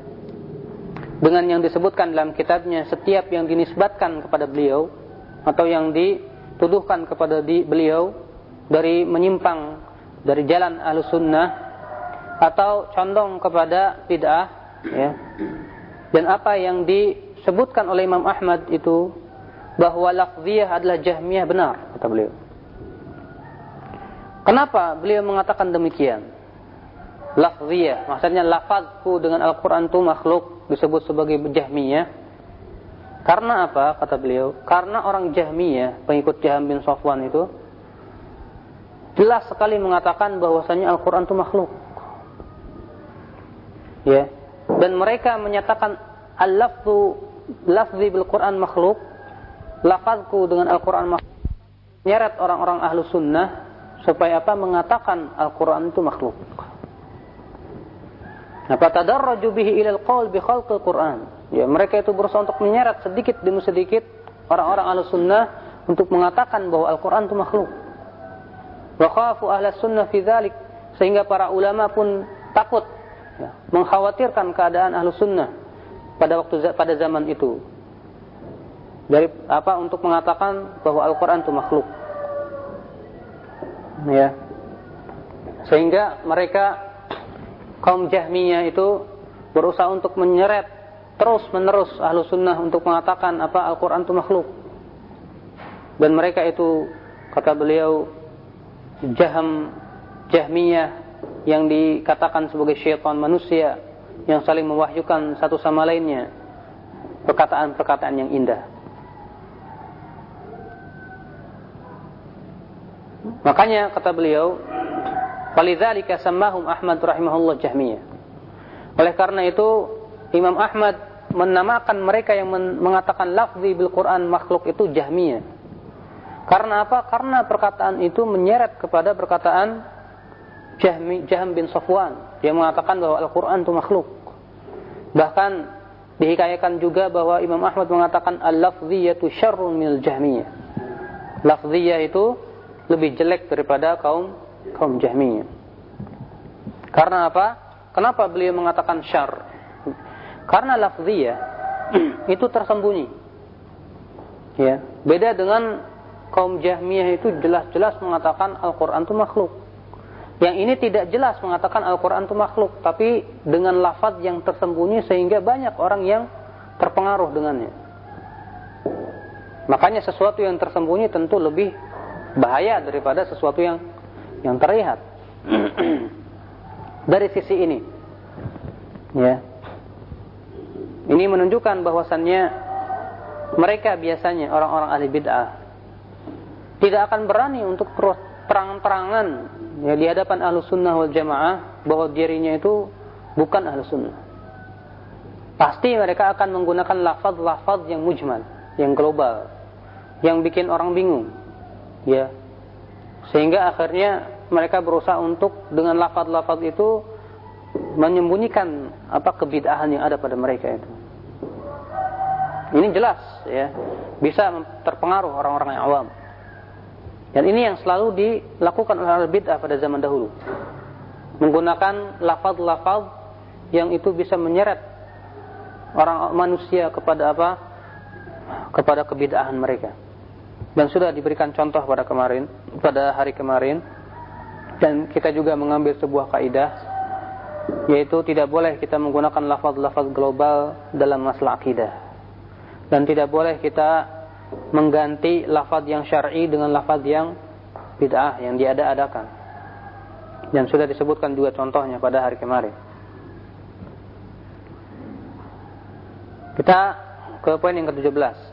dengan yang disebutkan dalam kitabnya, setiap yang dinisbatkan kepada beliau, atau yang di tuduhkan kepada di, beliau dari menyimpang dari jalan ahlu sunnah atau condong kepada bid'ah ya. dan apa yang disebutkan oleh Imam Ahmad itu bahwa lafziyah adalah jahmiyah benar kata beliau kenapa beliau mengatakan demikian lafziyah maksudnya lafazku dengan Al-Quran itu makhluk disebut sebagai jahmiyah karena apa kata beliau? Karena orang Jahmiyah, pengikut Jaham bin Sofwan itu jelas sekali mengatakan bahwasanya Al-Qur'an itu makhluk. Ya. Dan mereka menyatakan al-lafzu lafzi bil Quran makhluk, lafazku dengan Al-Qur'an. Nyeret orang-orang ahlu sunnah supaya apa mengatakan Al-Quran itu makhluk. Apa tadarraju bihi ilal qaul bi khalqil Quran. Ya, mereka itu berusaha untuk menyeret sedikit demi sedikit orang-orang ahlu sunnah untuk mengatakan bahwa Al-Quran itu makhluk. Wa khafu ahla sunnah fi dhalik. Sehingga para ulama pun takut ya, mengkhawatirkan keadaan ahlu sunnah pada waktu pada zaman itu. Dari apa untuk mengatakan bahwa Al-Quran itu makhluk. Ya. Sehingga mereka kaum Jahmiyah itu berusaha untuk menyeret terus menerus ahlu sunnah untuk mengatakan apa Al-Quran itu makhluk dan mereka itu kata beliau jaham jahmiyah yang dikatakan sebagai syaitan manusia yang saling mewahyukan satu sama lainnya perkataan-perkataan yang indah Makanya kata beliau, "Walidzalika sammahum Ahmad rahimahullah Jahmiyah." Oleh karena itu, Imam Ahmad menamakan mereka yang mengatakan lafzi bil Quran makhluk itu Jahmiyah. Karena apa? Karena perkataan itu menyeret kepada perkataan Jahmi, Jahm bin Safwan yang mengatakan bahwa Al-Quran itu makhluk. Bahkan dihikayakan juga bahwa Imam Ahmad mengatakan al-lafziyatu syarrun minal jahmiyah. Lafziyah itu lebih jelek daripada kaum kaum jahmiyah. Karena apa? Kenapa beliau mengatakan syar? Karena lafziyah itu tersembunyi. Ya, beda dengan kaum Jahmiyah itu jelas-jelas mengatakan Al-Qur'an itu makhluk. Yang ini tidak jelas mengatakan Al-Quran itu makhluk, tapi dengan lafaz yang tersembunyi sehingga banyak orang yang terpengaruh dengannya. Makanya sesuatu yang tersembunyi tentu lebih bahaya daripada sesuatu yang yang terlihat. Dari sisi ini, ya, ini menunjukkan bahwasannya mereka biasanya orang-orang ahli bid'ah tidak akan berani untuk terang-terangan ya di hadapan ahlu sunnah wal jamaah bahwa dirinya itu bukan ahlu sunnah. Pasti mereka akan menggunakan lafaz-lafaz yang mujmal, yang global, yang bikin orang bingung. Ya. Sehingga akhirnya mereka berusaha untuk dengan lafaz-lafaz itu menyembunyikan apa kebid'ahan yang ada pada mereka itu. Ini jelas ya, bisa terpengaruh orang-orang yang awam. Dan ini yang selalu dilakukan oleh al-bid'ah pada zaman dahulu. Menggunakan lafaz-lafaz yang itu bisa menyeret orang manusia kepada apa? Kepada kebid'ahan mereka. Dan sudah diberikan contoh pada kemarin, pada hari kemarin. Dan kita juga mengambil sebuah kaidah yaitu tidak boleh kita menggunakan lafaz-lafaz global dalam masalah akidah. Dan tidak boleh kita mengganti lafaz yang syar'i dengan lafaz yang bid'ah yang diada-adakan. Dan sudah disebutkan juga contohnya pada hari kemarin. Kita ke poin yang ke-17.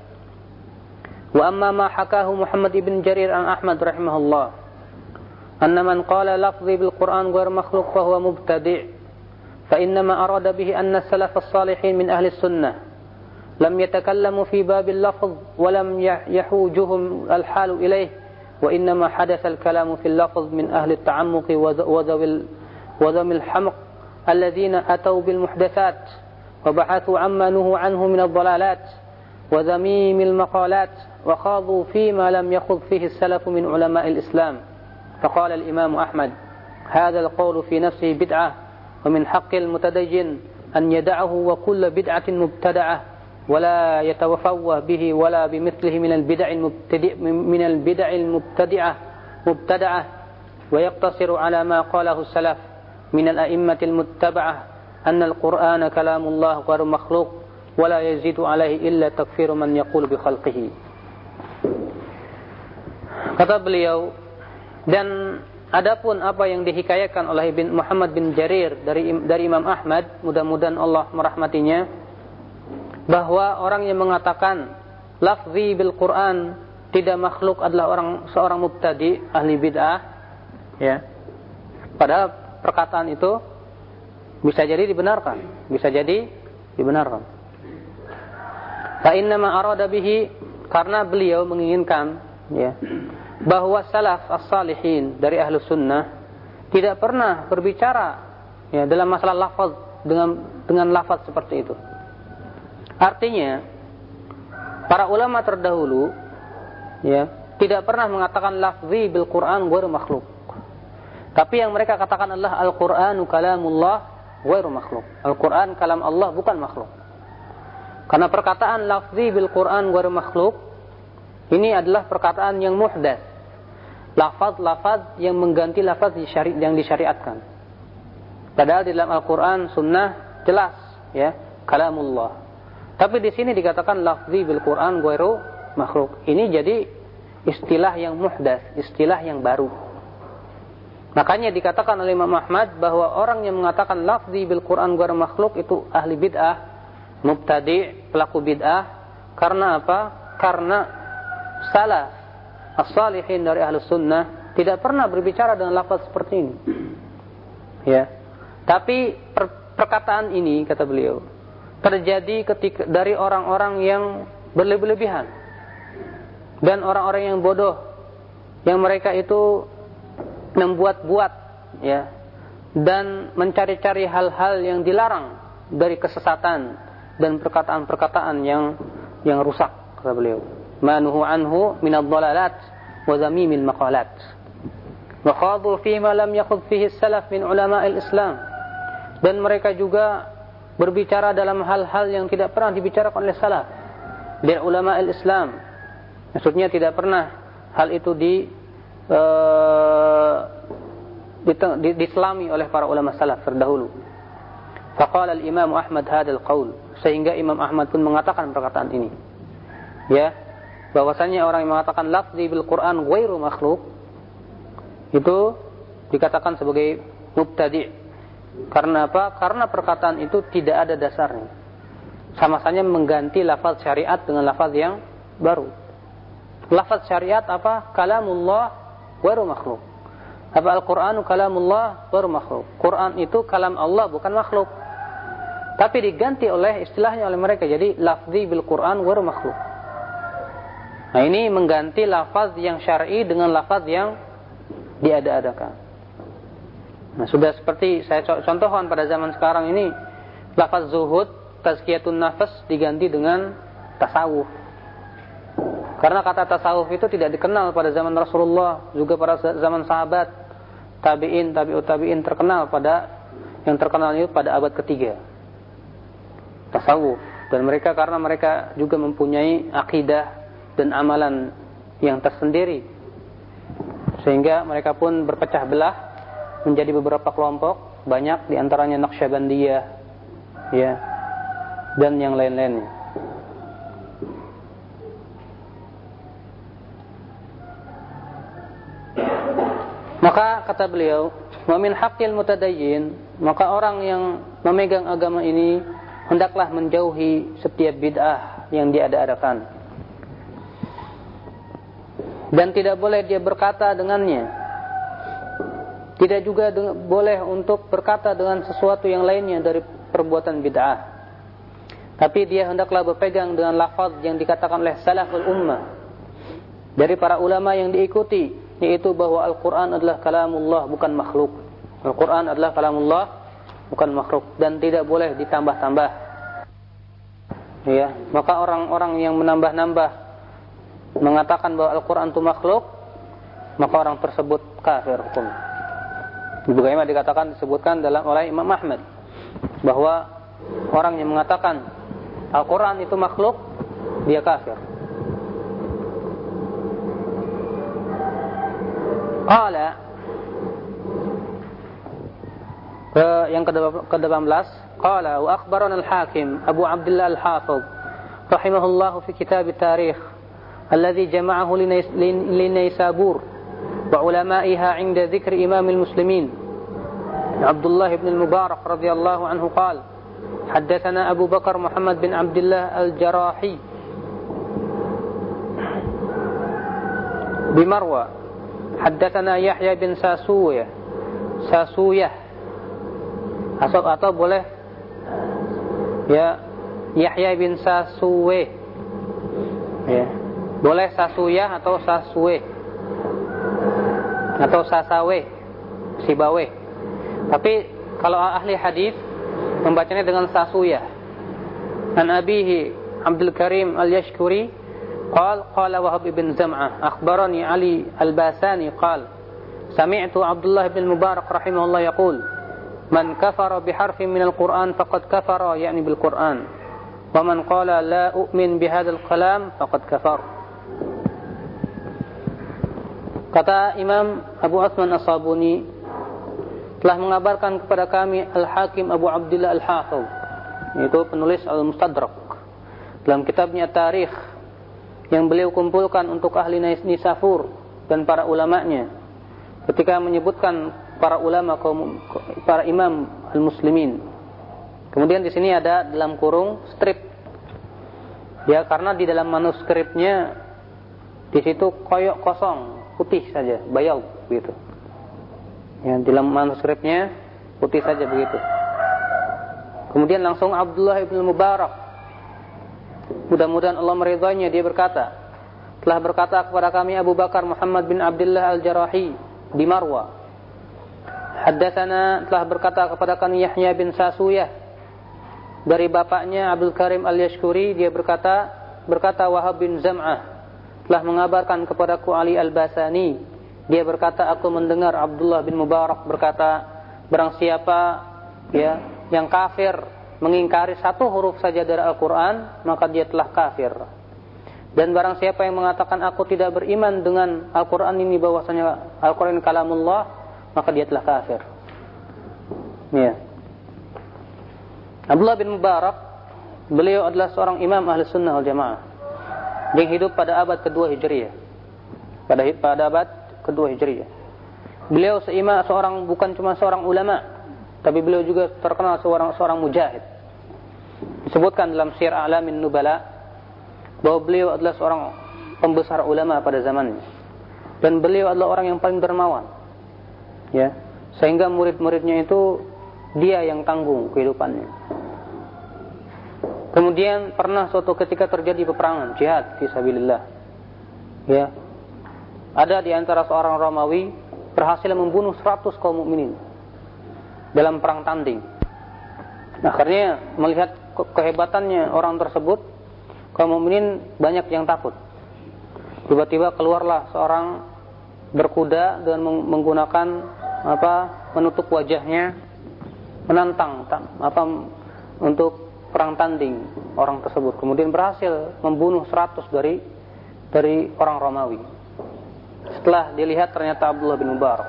وأما ما حكاه محمد بن جرير عن أحمد رحمه الله أن من قال لفظي بالقرآن غير مخلوق فهو مبتدع فإنما أراد به أن السلف الصالحين من أهل السنة لم يتكلموا في باب اللفظ ولم يحوجهم الحال إليه وإنما حدث الكلام في اللفظ من أهل التعمق وذوي الحمق الذين أتوا بالمحدثات وبحثوا عما نهوا عنه من الضلالات وذميم المقالات وخاضوا فيما لم يخض فيه السلف من علماء الإسلام. فقال الإمام أحمد هذا القول في نفسه بدعة ومن حق المتدين أن يدعه وكل بدعة مبتدعة ولا يتفوه به ولا بمثله من البدع المبتدع من البدع المبتدعة مبتدعة. ويقتصر على ما قاله السلف من الأئمة المتبعة أن القرآن كلام الله غير مخلوق ولا يزيد عليه إلا تكفير من يقول بخلقه. Kata beliau dan adapun apa yang dihikayakan oleh Muhammad bin Jarir dari dari Imam Ahmad mudah-mudahan Allah merahmatinya bahwa orang yang mengatakan lafzi bil Quran tidak makhluk adalah orang seorang mubtadi ahli bid'ah ya. Padahal perkataan itu bisa jadi dibenarkan bisa jadi dibenarkan. Fa inna karena beliau menginginkan ya bahwa salaf as-salihin dari ahlu sunnah tidak pernah berbicara ya dalam masalah lafaz dengan dengan lafaz seperti itu Artinya para ulama terdahulu ya tidak pernah mengatakan lafzi bil Quran ghairu makhluk. Tapi yang mereka katakan adalah Al-Qur'anu kalamullah ghairu makhluk. Al-Qur'an kalam Allah bukan makhluk. Karena perkataan lafzi bil Quran ghairu makhluk ini adalah perkataan yang muhdas. Lafaz-lafaz yang mengganti lafaz yang disyariatkan. Padahal di dalam Al-Quran, sunnah jelas ya kalamullah. Tapi di sini dikatakan lafzi bil Quran ghairu makhluk. Ini jadi istilah yang muhdas, istilah yang baru. Makanya dikatakan oleh Imam Ahmad bahwa orang yang mengatakan lafzi bil Quran ghairu makhluk itu ahli bid'ah, mubtadi, pelaku bid'ah. Karena apa? Karena salah as-salihin dari ahli sunnah tidak pernah berbicara dengan lafaz seperti ini. Ya. Tapi per, perkataan ini kata beliau terjadi ketika dari orang-orang yang berlebih-lebihan dan orang-orang yang bodoh yang mereka itu membuat-buat ya dan mencari-cari hal-hal yang dilarang dari kesesatan dan perkataan-perkataan yang yang rusak kata beliau manuhu anhu min ad-dhalalat wa zamimil maqalat wa khadu fi ma lam yakhudh fihi salaf min al-islam dan mereka juga berbicara dalam hal-hal yang tidak pernah dibicarakan oleh salaf dari ulama al-islam. Maksudnya tidak pernah hal itu di uh, diselami oleh para ulama salaf terdahulu. Faqala al-Imam Ahmad hadzal qaul. Sehingga Imam Ahmad pun mengatakan perkataan ini. Ya, bahwasanya orang yang mengatakan lafzi bil Quran ghairu makhluk itu dikatakan sebagai mubtadi. Karena apa? Karena perkataan itu tidak ada dasarnya. Sama saja mengganti lafaz syariat dengan lafaz yang baru. Lafaz syariat apa? Kalamullah ghairu makhluk. Apa Al-Quran kalamullah baru makhluk. Quran itu kalam Allah bukan makhluk. Tapi diganti oleh istilahnya oleh mereka. Jadi lafzi bil Quran baru makhluk. Nah ini mengganti lafaz yang syar'i dengan lafaz yang diada-adakan. Nah sudah seperti saya contohkan pada zaman sekarang ini lafaz zuhud, tazkiyatun nafas diganti dengan tasawuf. Karena kata tasawuf itu tidak dikenal pada zaman Rasulullah, juga pada zaman sahabat tabi'in, tabi'ut tabi'in terkenal pada yang terkenal itu pada abad ketiga. Tasawuf dan mereka karena mereka juga mempunyai akidah dan amalan yang tersendiri. Sehingga mereka pun berpecah belah menjadi beberapa kelompok, banyak di antaranya Naqsyabandiyah ya dan yang lain-lainnya. Maka kata beliau, "Wa min haqqil mutadayyin", maka orang yang memegang agama ini hendaklah menjauhi setiap bid'ah yang diada-adakan. Dan tidak boleh dia berkata dengannya. Tidak juga boleh untuk berkata dengan sesuatu yang lainnya dari perbuatan bid'ah. Tapi dia hendaklah berpegang dengan lafaz yang dikatakan oleh salaful ummah. Dari para ulama yang diikuti yaitu bahwa Al-Quran adalah kalamullah bukan makhluk. Al-Quran adalah kalamullah bukan makhluk dan tidak boleh ditambah-tambah. Ya, maka orang-orang yang menambah-nambah mengatakan bahwa Al-Quran itu makhluk, maka orang tersebut kafir hukum. Bagaimana dikatakan disebutkan dalam oleh Imam Ahmad bahwa orang yang mengatakan Al-Quran itu makhluk, dia kafir. Qala yang ke-18 qala wa akhbarana al-hakim Abu Abdullah al-Hafiz rahimahullah fi kitab at-tarikh الذي جمعه لنيسابور وعلمائها عند ذكر إمام المسلمين. عبد الله بن المبارك رضي الله عنه قال حدثنا أبو بكر محمد بن عبد الله الجراحي بمروى حدثنا يحيى بن ساسوية. ساسوية. أصب أطب له يا يحيى بن ساسوية. Boleh sasuyah atau saswe atau sasawe, sibawe. Tapi kalau ahli hadis membacanya dengan sasuyah. An abihi Abdul Karim Al-Yashkuri qal qala Wahab ibn Zam'ah akhbarani Ali Al-Basani qal sami'tu Abdullah bin Mubarak rahimahullah yaqul man kafara biharfin min al-Qur'an faqad kafara yani bil-Qur'an wa qala la u'min bihadzal kalam faqad kafara Kata Imam Abu Asman As-Sabuni telah mengabarkan kepada kami Al-Hakim Abu Abdullah Al-Hafiz yaitu penulis Al-Mustadrak dalam kitabnya Tarikh yang beliau kumpulkan untuk ahli Nisafur dan para ulamanya ketika menyebutkan para ulama kaum para imam al-muslimin. Kemudian di sini ada dalam kurung strip. Ya karena di dalam manuskripnya di situ koyok kosong, putih saja, bayal. begitu. Ya, dalam manuskripnya putih saja begitu. Kemudian langsung Abdullah ibn Mubarak. Mudah-mudahan Allah meridhoinya dia berkata, telah berkata kepada kami Abu Bakar Muhammad bin Abdullah Al-Jarahi di Marwa. Haddatsana telah berkata kepada kami Yahya bin Sasuyah dari bapaknya Abdul Karim Al-Yashkuri dia berkata berkata Wahab bin Zam'ah telah mengabarkan kepadaku Ali Al-Basani dia berkata aku mendengar Abdullah bin Mubarak berkata barang siapa ya yang kafir mengingkari satu huruf saja dari Al-Qur'an maka dia telah kafir. Dan barang siapa yang mengatakan aku tidak beriman dengan Al-Quran ini bahwasanya Al-Quran kalamullah, maka dia telah kafir. Ya. Abdullah bin Mubarak, beliau adalah seorang imam ahli sunnah wal jamaah. Dia hidup pada abad kedua Hijriyah. Pada, pada abad kedua Hijriyah. Beliau seima seorang bukan cuma seorang ulama, tapi beliau juga terkenal seorang seorang mujahid. Disebutkan dalam Syiar Alamin Nubala bahwa beliau adalah seorang pembesar ulama pada zamannya dan beliau adalah orang yang paling dermawan ya sehingga murid-muridnya itu dia yang tanggung kehidupannya kemudian pernah suatu ketika terjadi peperangan jihad fisabilillah ya. Ada di antara seorang Romawi berhasil membunuh 100 kaum mukminin dalam perang tanding. Akhirnya melihat kehebatannya orang tersebut kaum mukminin banyak yang takut. Tiba-tiba keluarlah seorang berkuda dan menggunakan apa menutup wajahnya menantang apa untuk perang tanding orang tersebut. Kemudian berhasil membunuh 100 dari dari orang Romawi. Setelah dilihat ternyata Abdullah bin Mubarak.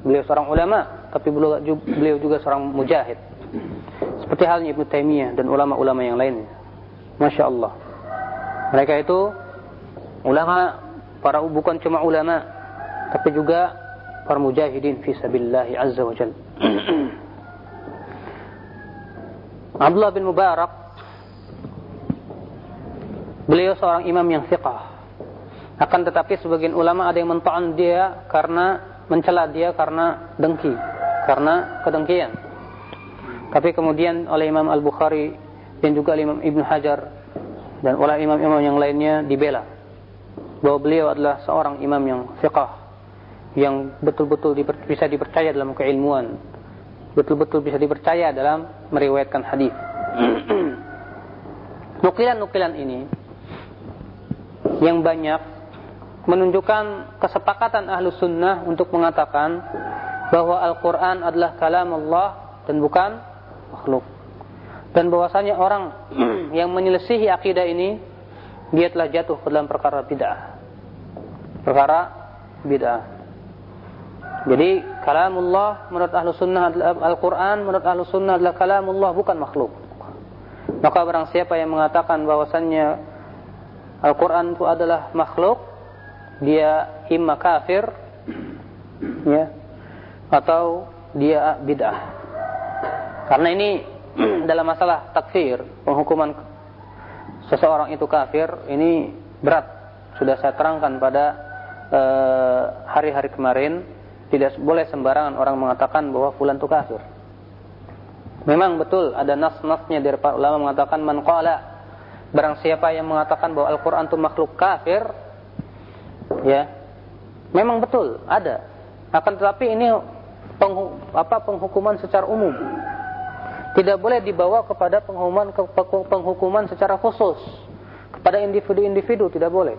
Beliau seorang ulama, tapi beliau juga seorang mujahid. Seperti halnya Ibnu Taimiyah dan ulama-ulama yang lainnya. Masya Allah. Mereka itu ulama, para bukan cuma ulama, tapi juga para mujahidin fi azza wa jal. Abdullah bin Mubarak beliau seorang imam yang fiqah. Akan tetapi sebagian ulama ada yang mentaan dia karena mencela dia karena dengki, karena kedengkian. Tapi kemudian oleh Imam Al-Bukhari dan juga Imam Ibn Hajar dan oleh imam-imam yang lainnya dibela bahwa beliau adalah seorang imam yang fiqah yang betul-betul bisa dipercaya dalam keilmuan betul-betul bisa dipercaya dalam meriwayatkan hadis nukilan-nukilan ini yang banyak menunjukkan kesepakatan ahlu sunnah untuk mengatakan bahwa Al-Quran adalah kalam Allah dan bukan makhluk dan bahwasanya orang yang menyelesihi akidah ini dia telah jatuh ke dalam perkara bid'ah. Perkara bid'ah. Jadi kalamullah menurut ahlu sunnah Al-Quran menurut ahlu sunnah adalah kalamullah bukan makhluk. Maka barang siapa yang mengatakan bahwasannya Al-Quran itu adalah makhluk, dia imma kafir, ya, atau dia bid'ah. Karena ini dalam masalah takfir, penghukuman seseorang itu kafir, ini berat. Sudah saya terangkan pada eh, hari-hari uh, kemarin, tidak boleh sembarangan orang mengatakan bahwa fulan itu kafir. Memang betul ada nas-nasnya dari para ulama mengatakan man qala barang siapa yang mengatakan bahwa Al-Qur'an itu makhluk kafir ya memang betul ada akan tetapi ini penghu, apa penghukuman secara umum tidak boleh dibawa kepada penghukuman penghukuman secara khusus kepada individu-individu tidak boleh.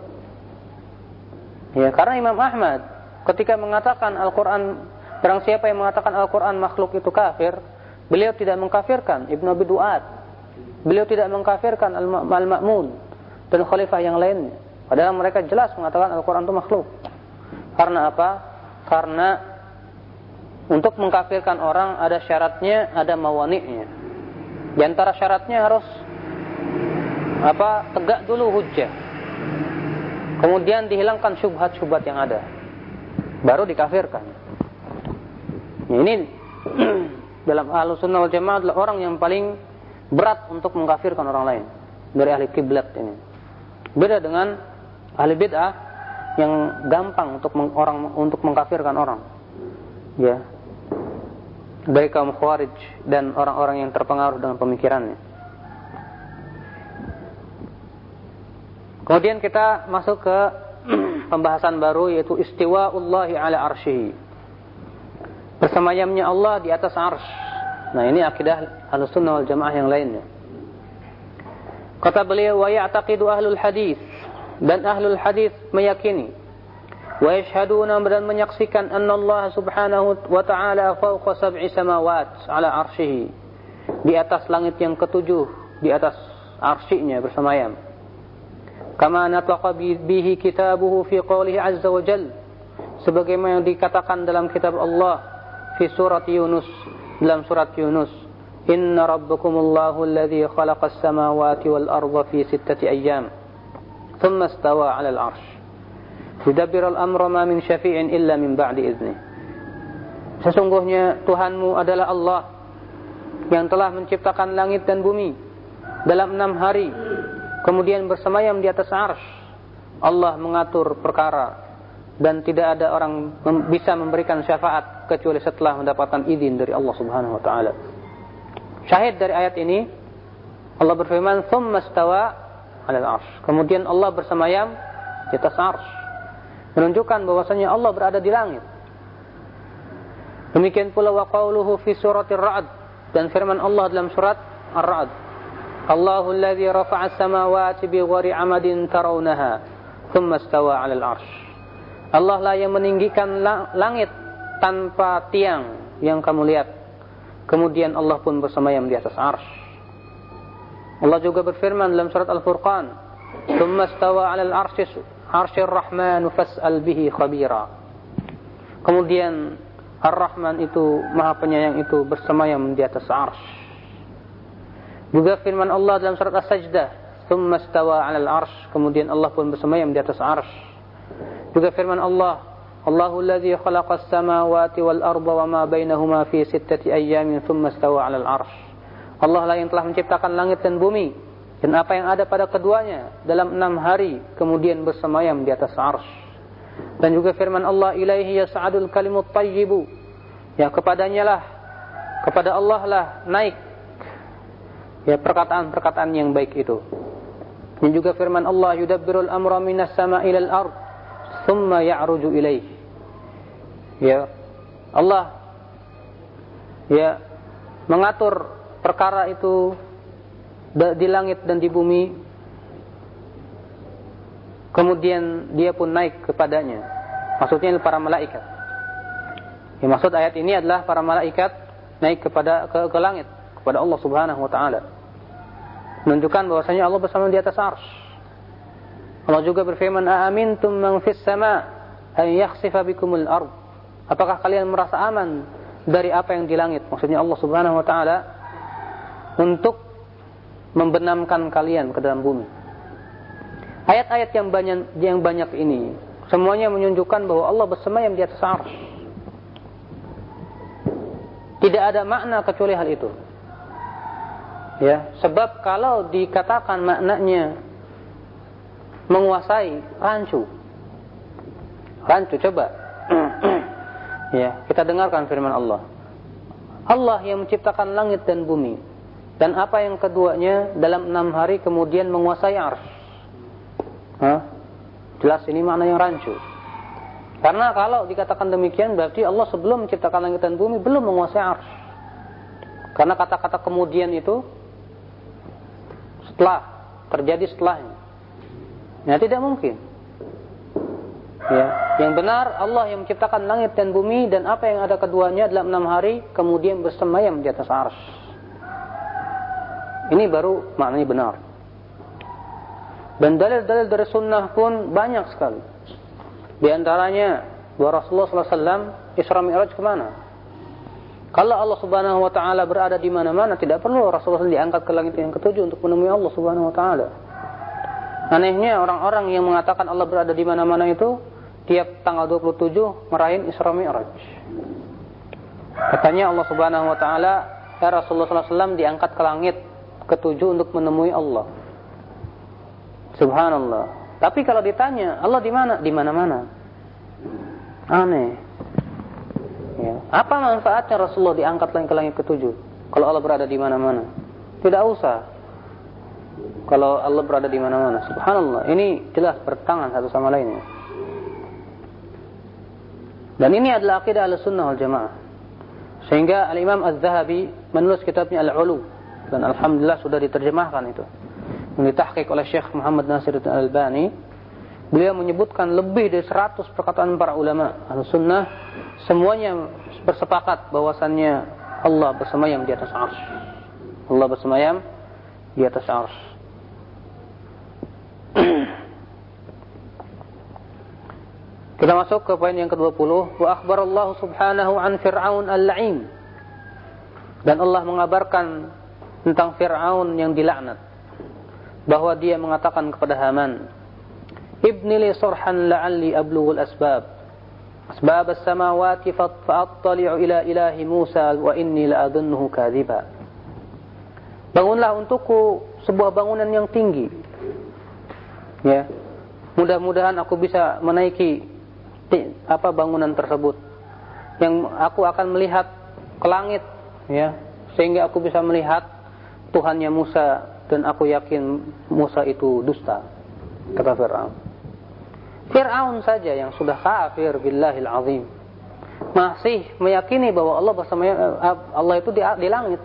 Ya, karena Imam Ahmad ketika mengatakan Al-Qur'an barang siapa yang mengatakan Al-Qur'an makhluk itu kafir, beliau tidak mengkafirkan Ibnu Abi Duat. Beliau tidak mengkafirkan Al-Ma'mun dan khalifah yang lainnya. Padahal mereka jelas mengatakan Al-Qur'an itu makhluk. Karena apa? Karena untuk mengkafirkan orang ada syaratnya, ada mawani'nya. Di antara syaratnya harus apa? Tegak dulu hujjah. Kemudian dihilangkan syubhat-syubhat yang ada. Baru dikafirkan. Ini dalam wal jamaah adalah orang yang paling berat untuk mengkafirkan orang lain dari ahli kiblat ini. Beda dengan ahli bid'ah yang gampang untuk meng, orang untuk mengkafirkan orang. Ya. Dari kaum Khawarij dan orang-orang yang terpengaruh dengan pemikirannya. Kemudian kita masuk ke pembahasan baru yaitu istiwa Allah ala arsyihi. Bersemayamnya Allah di atas arsy. Nah, ini akidah Ahlussunnah wal Jamaah yang lainnya. Kata beliau wa ya'taqidu ahlul hadis dan ahlul hadis meyakini wa yashhaduna dan menyaksikan anna Allah Subhanahu wa taala fawqa sab'i samawat ala arsyihi di atas langit yang ketujuh di atas arsyinya bersemayam كما نطق به كتابه في قوله عز وجل sebagaimana yang dikatakan dalam كتاب الله في سورة يونس dalam سورة يونس إن ربكم الله الذي خلق السماوات والأرض في ستة أيام ثم استوى على العرش يدبر الأمر ما من شفيع إلا من بعد إذنه. Sesungguhnya Tuhanmu adalah Allah yang telah menciptakan langit dan bumi dalam enam hari. Kemudian bersemayam di atas arsh. Allah mengatur perkara dan tidak ada orang bisa memberikan syafaat kecuali setelah mendapatkan izin dari Allah Subhanahu wa taala. Syahid dari ayat ini Allah berfirman, "Tsumma stawa 'alal 'arsy." Kemudian Allah bersemayam di atas arsy menunjukkan bahwasanya Allah berada di langit. Demikian pula wa qauluhu fi suratir Ra'd dan firman Allah dalam surat Ar-Ra'd. Allahu alladhi rafa'a as-samawati bighairi 'amadin tarawnaha thumma istawa 'ala al-'arsy. Allah lah yang meninggikan langit tanpa tiang yang kamu lihat. Kemudian Allah pun bersemayam di atas arsy. Allah juga berfirman dalam surat Al-Furqan, "Tsumma istawa 'ala al-'arsy Arsyir Rahman fas'al bihi khabira. Kemudian Ar-Rahman itu, Maha Penyayang itu bersemayam di atas arsy. Juga firman Allah dalam surat As-Sajdah, "Tsumma istawa 'alal arsy." Kemudian Allah pun bersemayam di atas arsy. Juga firman Allah, "Allahu alladzi khalaqas samawati wal arda wa ma bainahuma fi sittati ayyamin tsumma istawa 'alal arsy." Allah lah yang telah menciptakan langit dan bumi dan apa yang ada pada keduanya dalam enam hari kemudian bersemayam di atas arsh dan juga firman Allah ilaihi yas'adul kalimut tayyibu ya kepadanya lah kepada Allah lah naik ya perkataan-perkataan yang baik itu. Dan juga firman Allah yudabbirul amra minas sama ilal ard thumma ya'ruju ilaih. Ya Allah ya mengatur perkara itu di langit dan di bumi. Kemudian dia pun naik kepadanya. Maksudnya para malaikat. Ya, maksud ayat ini adalah para malaikat naik kepada ke, ke langit kepada Allah Subhanahu wa taala menunjukkan bahwasanya Allah bersama di atas arsy Allah juga berfirman aamintum man fis sama an yakhsifa bikumul ard apakah kalian merasa aman dari apa yang di langit maksudnya Allah Subhanahu wa taala untuk membenamkan kalian ke dalam bumi. Ayat-ayat yang banyak yang banyak ini semuanya menunjukkan bahwa Allah bersemayam di atas arsy. Tidak ada makna kecuali hal itu. Ya, sebab kalau dikatakan maknanya menguasai rancu. Rancu coba. ya, kita dengarkan firman Allah. Allah yang menciptakan langit dan bumi dan apa yang keduanya dalam enam hari kemudian menguasai ars. Jelas ini makna yang rancu. Karena kalau dikatakan demikian berarti Allah sebelum menciptakan langit dan bumi belum menguasai ars. Karena kata-kata kemudian itu setelah terjadi setelahnya. Ya tidak mungkin. Ya, yang benar Allah yang menciptakan langit dan bumi dan apa yang ada keduanya dalam enam hari kemudian bersemayam di atas ars. Ini baru maknanya benar. Dan dalil-dalil dari sunnah pun banyak sekali. Di antaranya Rasulullah SAW Isra Mi'raj ke mana? Kalau Allah Subhanahu Wa Taala berada di mana-mana, tidak perlu Rasulullah diangkat ke langit yang ketujuh untuk menemui Allah Subhanahu Wa Taala. Anehnya orang-orang yang mengatakan Allah berada di mana-mana itu tiap tanggal 27 merayakan Isra Mi'raj. Katanya Allah Subhanahu Wa Taala, ya Rasulullah SAW diangkat ke langit ketujuh untuk menemui Allah. Subhanallah. Tapi kalau ditanya, Allah di mana? Di mana-mana. Aneh. Ya. Apa manfaatnya Rasulullah diangkat ke langit ketujuh? Kalau Allah berada di mana-mana. Tidak usah. Kalau Allah berada di mana-mana. Subhanallah. Ini jelas bertangan satu sama lainnya. Dan ini adalah akidah al-sunnah wal jamaah. Sehingga Al-Imam Az-Zahabi menulis kitabnya Al-Ulu. Dan Alhamdulillah sudah diterjemahkan itu. Ditahkik oleh Syekh Muhammad Nasir Al-Albani. Beliau menyebutkan lebih dari 100 perkataan para ulama al-sunnah. Semuanya bersepakat bahwasannya Allah bersemayam di atas ars. Allah bersemayam di atas ars. Kita masuk ke poin yang ke-20. Wa akhbarallahu subhanahu an Fir'aun al-la'im. Dan Allah mengabarkan tentang Fir'aun yang dilaknat. Bahwa dia mengatakan kepada Haman, Ibni li surhan la'alli ablughul asbab. As-samawati fa'attali'u ila ilahi Musa wa inni la'adunnuhu kadhiba. Bangunlah untukku sebuah bangunan yang tinggi. Ya. Mudah-mudahan aku bisa menaiki apa bangunan tersebut yang aku akan melihat ke langit ya sehingga aku bisa melihat Tuhannya Musa dan aku yakin Musa itu dusta kata Fir'aun Fir'aun saja yang sudah kafir billahil azim masih meyakini bahwa Allah bersama Allah itu di, di langit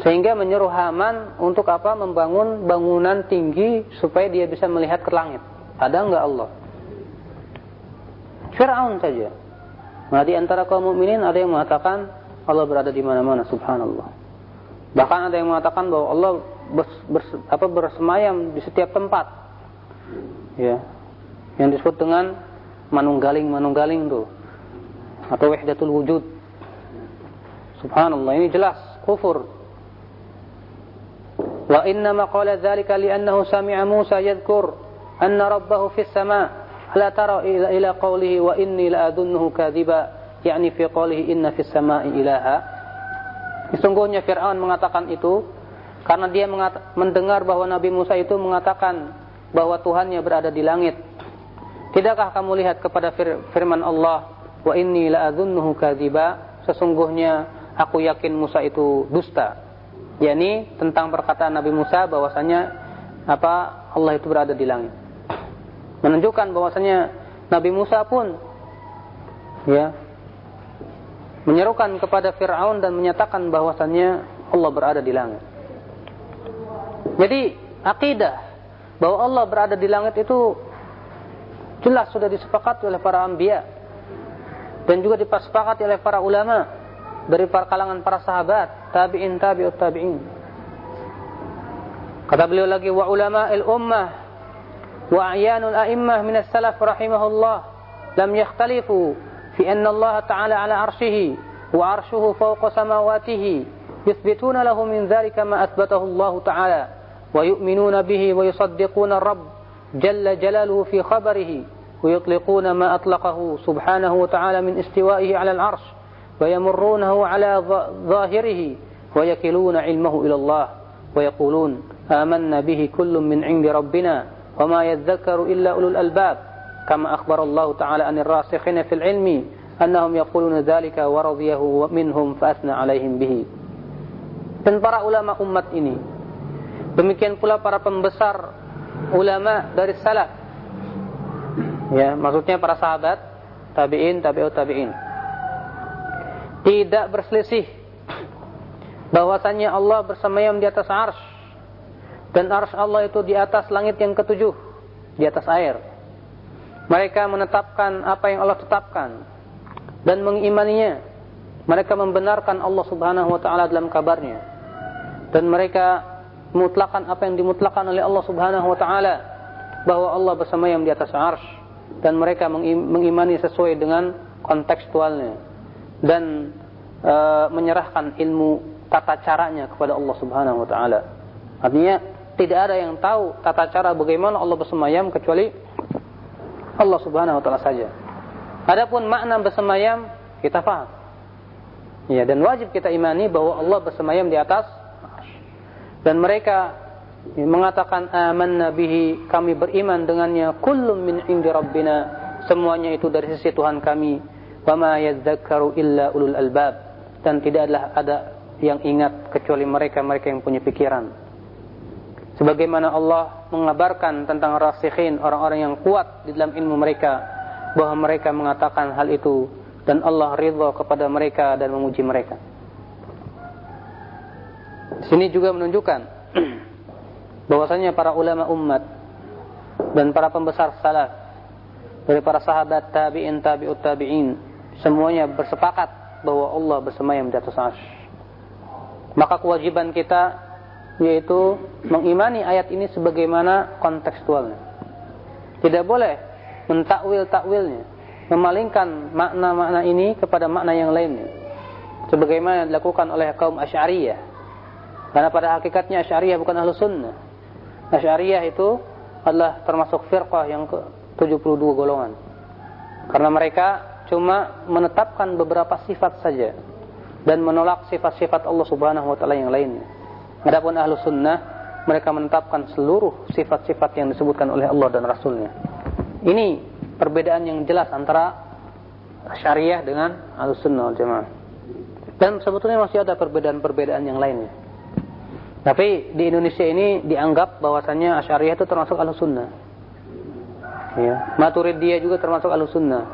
sehingga menyuruh Haman untuk apa membangun bangunan tinggi supaya dia bisa melihat ke langit ada enggak Allah Fir'aun saja. Nah, di antara kaum mukminin ada yang mengatakan Allah berada di mana-mana, subhanallah. Bahkan ada yang mengatakan bahwa Allah bers, bers, apa, bersemayam di setiap tempat. Ya yang disebut dengan manunggaling-manunggaling itu atau wahdatul wujud. Subhanallah, ini jelas kufur. Wa inna ma qala dzalika li'annahu sami'a Musa yadhkur anna rabbahu fis sama' la tara ila, ila qawlihi wa inni la adunnuhu kadhiba yakni fi qawlihi inna fis sama'i ilaha. Sesungguhnya Fir'aun mengatakan itu karena dia mendengar bahwa Nabi Musa itu mengatakan bahwa Tuhannya berada di langit Tidakkah kamu lihat kepada firman Allah, "Wa inni la'adhunnuhu kadziba"? Sesungguhnya aku yakin Musa itu dusta. yakni tentang perkataan Nabi Musa bahwasanya apa Allah itu berada di langit menunjukkan bahwasanya Nabi Musa pun ya menyerukan kepada Firaun dan menyatakan bahwasannya Allah berada di langit. Jadi akidah bahwa Allah berada di langit itu jelas sudah disepakati oleh para anbiya dan juga disepakati oleh para ulama dari para kalangan para sahabat, tabi'in tabi'ut tabi'in. Kata beliau lagi wa ulama al-ummah وأعيان الأئمة من السلف رحمه الله لم يختلفوا في أن الله تعالى على عرشه وعرشه فوق سماواته يثبتون له من ذلك ما أثبته الله تعالى ويؤمنون به ويصدقون الرب جل جلاله في خبره ويطلقون ما أطلقه سبحانه وتعالى من استوائه على العرش ويمرونه على ظاهره ويكلون علمه إلى الله ويقولون آمنا به كل من عند ربنا وما يذكر إلا أولو الألباب. كما أخبر الله تعالى عن الراسخين في العلم أنهم يقولون ذلك ورضيه منهم فأثنى عليهم به. Dan para ulama umat ini demikian pula para pembesar ulama dari salaf ya maksudnya para sahabat tabi'in tabi'ut tabi'in tidak berselisih bahwasanya Allah bersemayam di atas arsy dan ars Allah itu di atas langit yang ketujuh, di atas air. Mereka menetapkan apa yang Allah tetapkan dan mengimaninya. Mereka membenarkan Allah Subhanahu wa taala dalam kabarnya. Dan mereka mutlakan apa yang dimutlakan oleh Allah Subhanahu wa taala bahwa Allah bersama yang di atas ars dan mereka mengimani sesuai dengan kontekstualnya dan e, menyerahkan ilmu tata caranya kepada Allah Subhanahu wa taala. Artinya tidak ada yang tahu tata cara bagaimana Allah bersemayam kecuali Allah Subhanahu wa taala saja. Adapun makna bersemayam kita paham. Ya, dan wajib kita imani bahwa Allah bersemayam di atas dan mereka mengatakan aman nabihi kami beriman dengannya. Kullum min indi rabbina. Semuanya itu dari sisi Tuhan kami. Wa ma yadzakkaru illa ulul albab. Dan tidaklah ada yang ingat kecuali mereka-mereka yang punya pikiran. Sebagaimana Allah mengabarkan tentang rasikhin orang-orang yang kuat di dalam ilmu mereka bahwa mereka mengatakan hal itu dan Allah ridha kepada mereka dan memuji mereka. Sini juga menunjukkan bahwasanya para ulama umat dan para pembesar salaf dari para sahabat tabi'in tabi'ut tabi'in semuanya bersepakat bahwa Allah bersemayam di atas arsy. Maka kewajiban kita yaitu mengimani ayat ini sebagaimana kontekstualnya. Tidak boleh mentakwil-takwilnya, memalingkan makna-makna ini kepada makna yang lainnya. Sebagaimana dilakukan oleh kaum Asy'ariyah karena pada hakikatnya Asy'ariyah bukan ahlu sunnah. Asy'ariyah itu adalah termasuk firqah yang ke 72 golongan. Karena mereka cuma menetapkan beberapa sifat saja dan menolak sifat-sifat Allah Subhanahu wa taala yang lainnya. Adapun ahlu sunnah mereka menetapkan seluruh sifat-sifat yang disebutkan oleh Allah dan Rasulnya. Ini perbedaan yang jelas antara syariah dengan ahlu sunnah wal jamaah. Dan sebetulnya masih ada perbedaan-perbedaan yang lainnya. Tapi di Indonesia ini dianggap bahwasannya Asy'ariyah itu termasuk Ahlussunnah. Ya, Maturidiyah juga termasuk Ahlussunnah.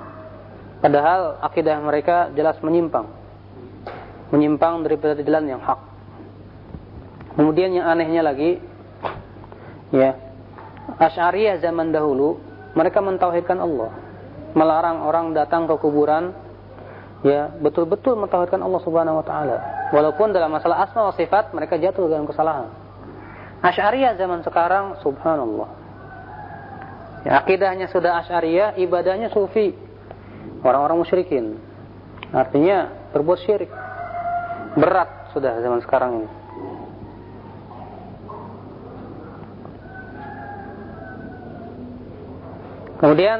Padahal akidah mereka jelas menyimpang. Menyimpang daripada jalan yang hak. Kemudian yang anehnya lagi ya, Asy'ariyah zaman dahulu mereka mentauhidkan Allah. Melarang orang datang ke kuburan ya betul-betul mentauhidkan Allah Subhanahu wa taala. Walaupun dalam masalah asma wa sifat mereka jatuh dalam kesalahan. Asy'ariyah zaman sekarang subhanallah. Ya, akidahnya sudah Asy'ariyah, ibadahnya sufi. Orang-orang musyrikin. Artinya berbuat syirik. Berat sudah zaman sekarang ini. Kemudian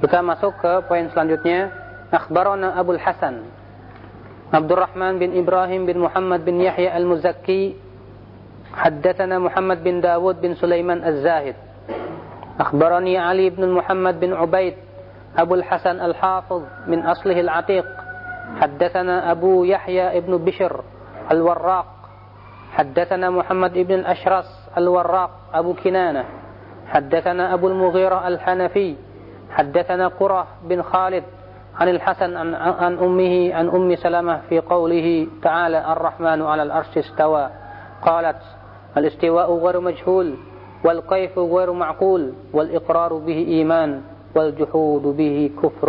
kita masuk ke poin selanjutnya أخبرنا أبو الحسن عبد الرحمن بن إبراهيم بن محمد بن يحيى المزكي. حدثنا محمد بن داود بن سليمان الزاهد. أخبرني علي بن محمد بن عبيد أبو الحسن الحافظ من أصله العتيق. حدثنا أبو يحيى بن بشر الوراق. حدثنا محمد بن الأشرس الوراق أبو كنانة. حدثنا أبو المغيرة الحنفي. حدثنا قرة بن خالد عن الحسن عن, عن أمه عن أم سلمة في قوله تعالى الرحمن على الأرش استوى قالت الاستواء غير مجهول والكيف غير معقول والإقرار به إيمان والجحود به كفر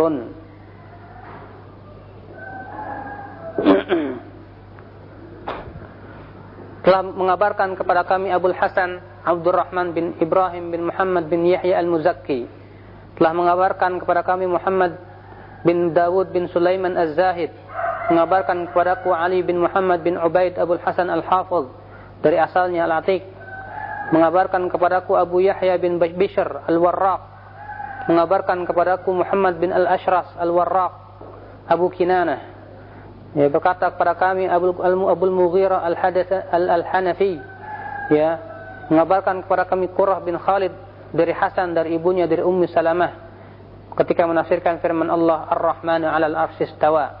telah mengabarkan kepada kami Abu Hasan Abdurrahman bin Ibrahim bin Muhammad bin Yahya al-Muzakki telah mengabarkan kepada kami Muhammad bin Dawud bin Sulaiman Az-Zahid mengabarkan kepadaku Ali bin Muhammad bin Ubaid Abu Hasan Al-Hafiz dari asalnya Al-Atiq mengabarkan kepadaku Abu Yahya bin Bishr Al-Warraq mengabarkan kepadaku Muhammad bin Al-Ashras Al-Warraq Abu Kinanah ya berkata kepada kami Abu Abu Mughirah Al-Hanafi ya mengabarkan kepada kami Qurrah bin Khalid dari Hasan dari ibunya dari Ummi Salamah ketika menafsirkan firman Allah Ar-Rahmanu 'alal arsy istawa.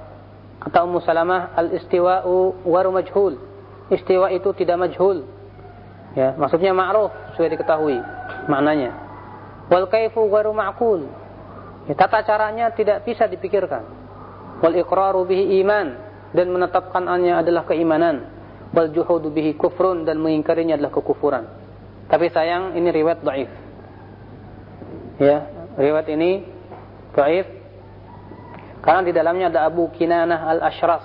Kata Ummu Salamah, al-istiwa'u waru majhul. Istiwa itu tidak majhul. Ya, maksudnya ma'ruf, sudah diketahui maknanya. Wal kaifu waru ma'qul. Ya, tata caranya tidak bisa dipikirkan. Wal iqraru bihi iman dan menetapkannya adalah keimanan. Wal juhudu bihi kufrun dan mengingkarinya adalah kekufuran. Tapi sayang ini riwayat dhaif. Ya, riwayat ini Dhaif. Karena di dalamnya ada Abu Kinanah Al-Ashras.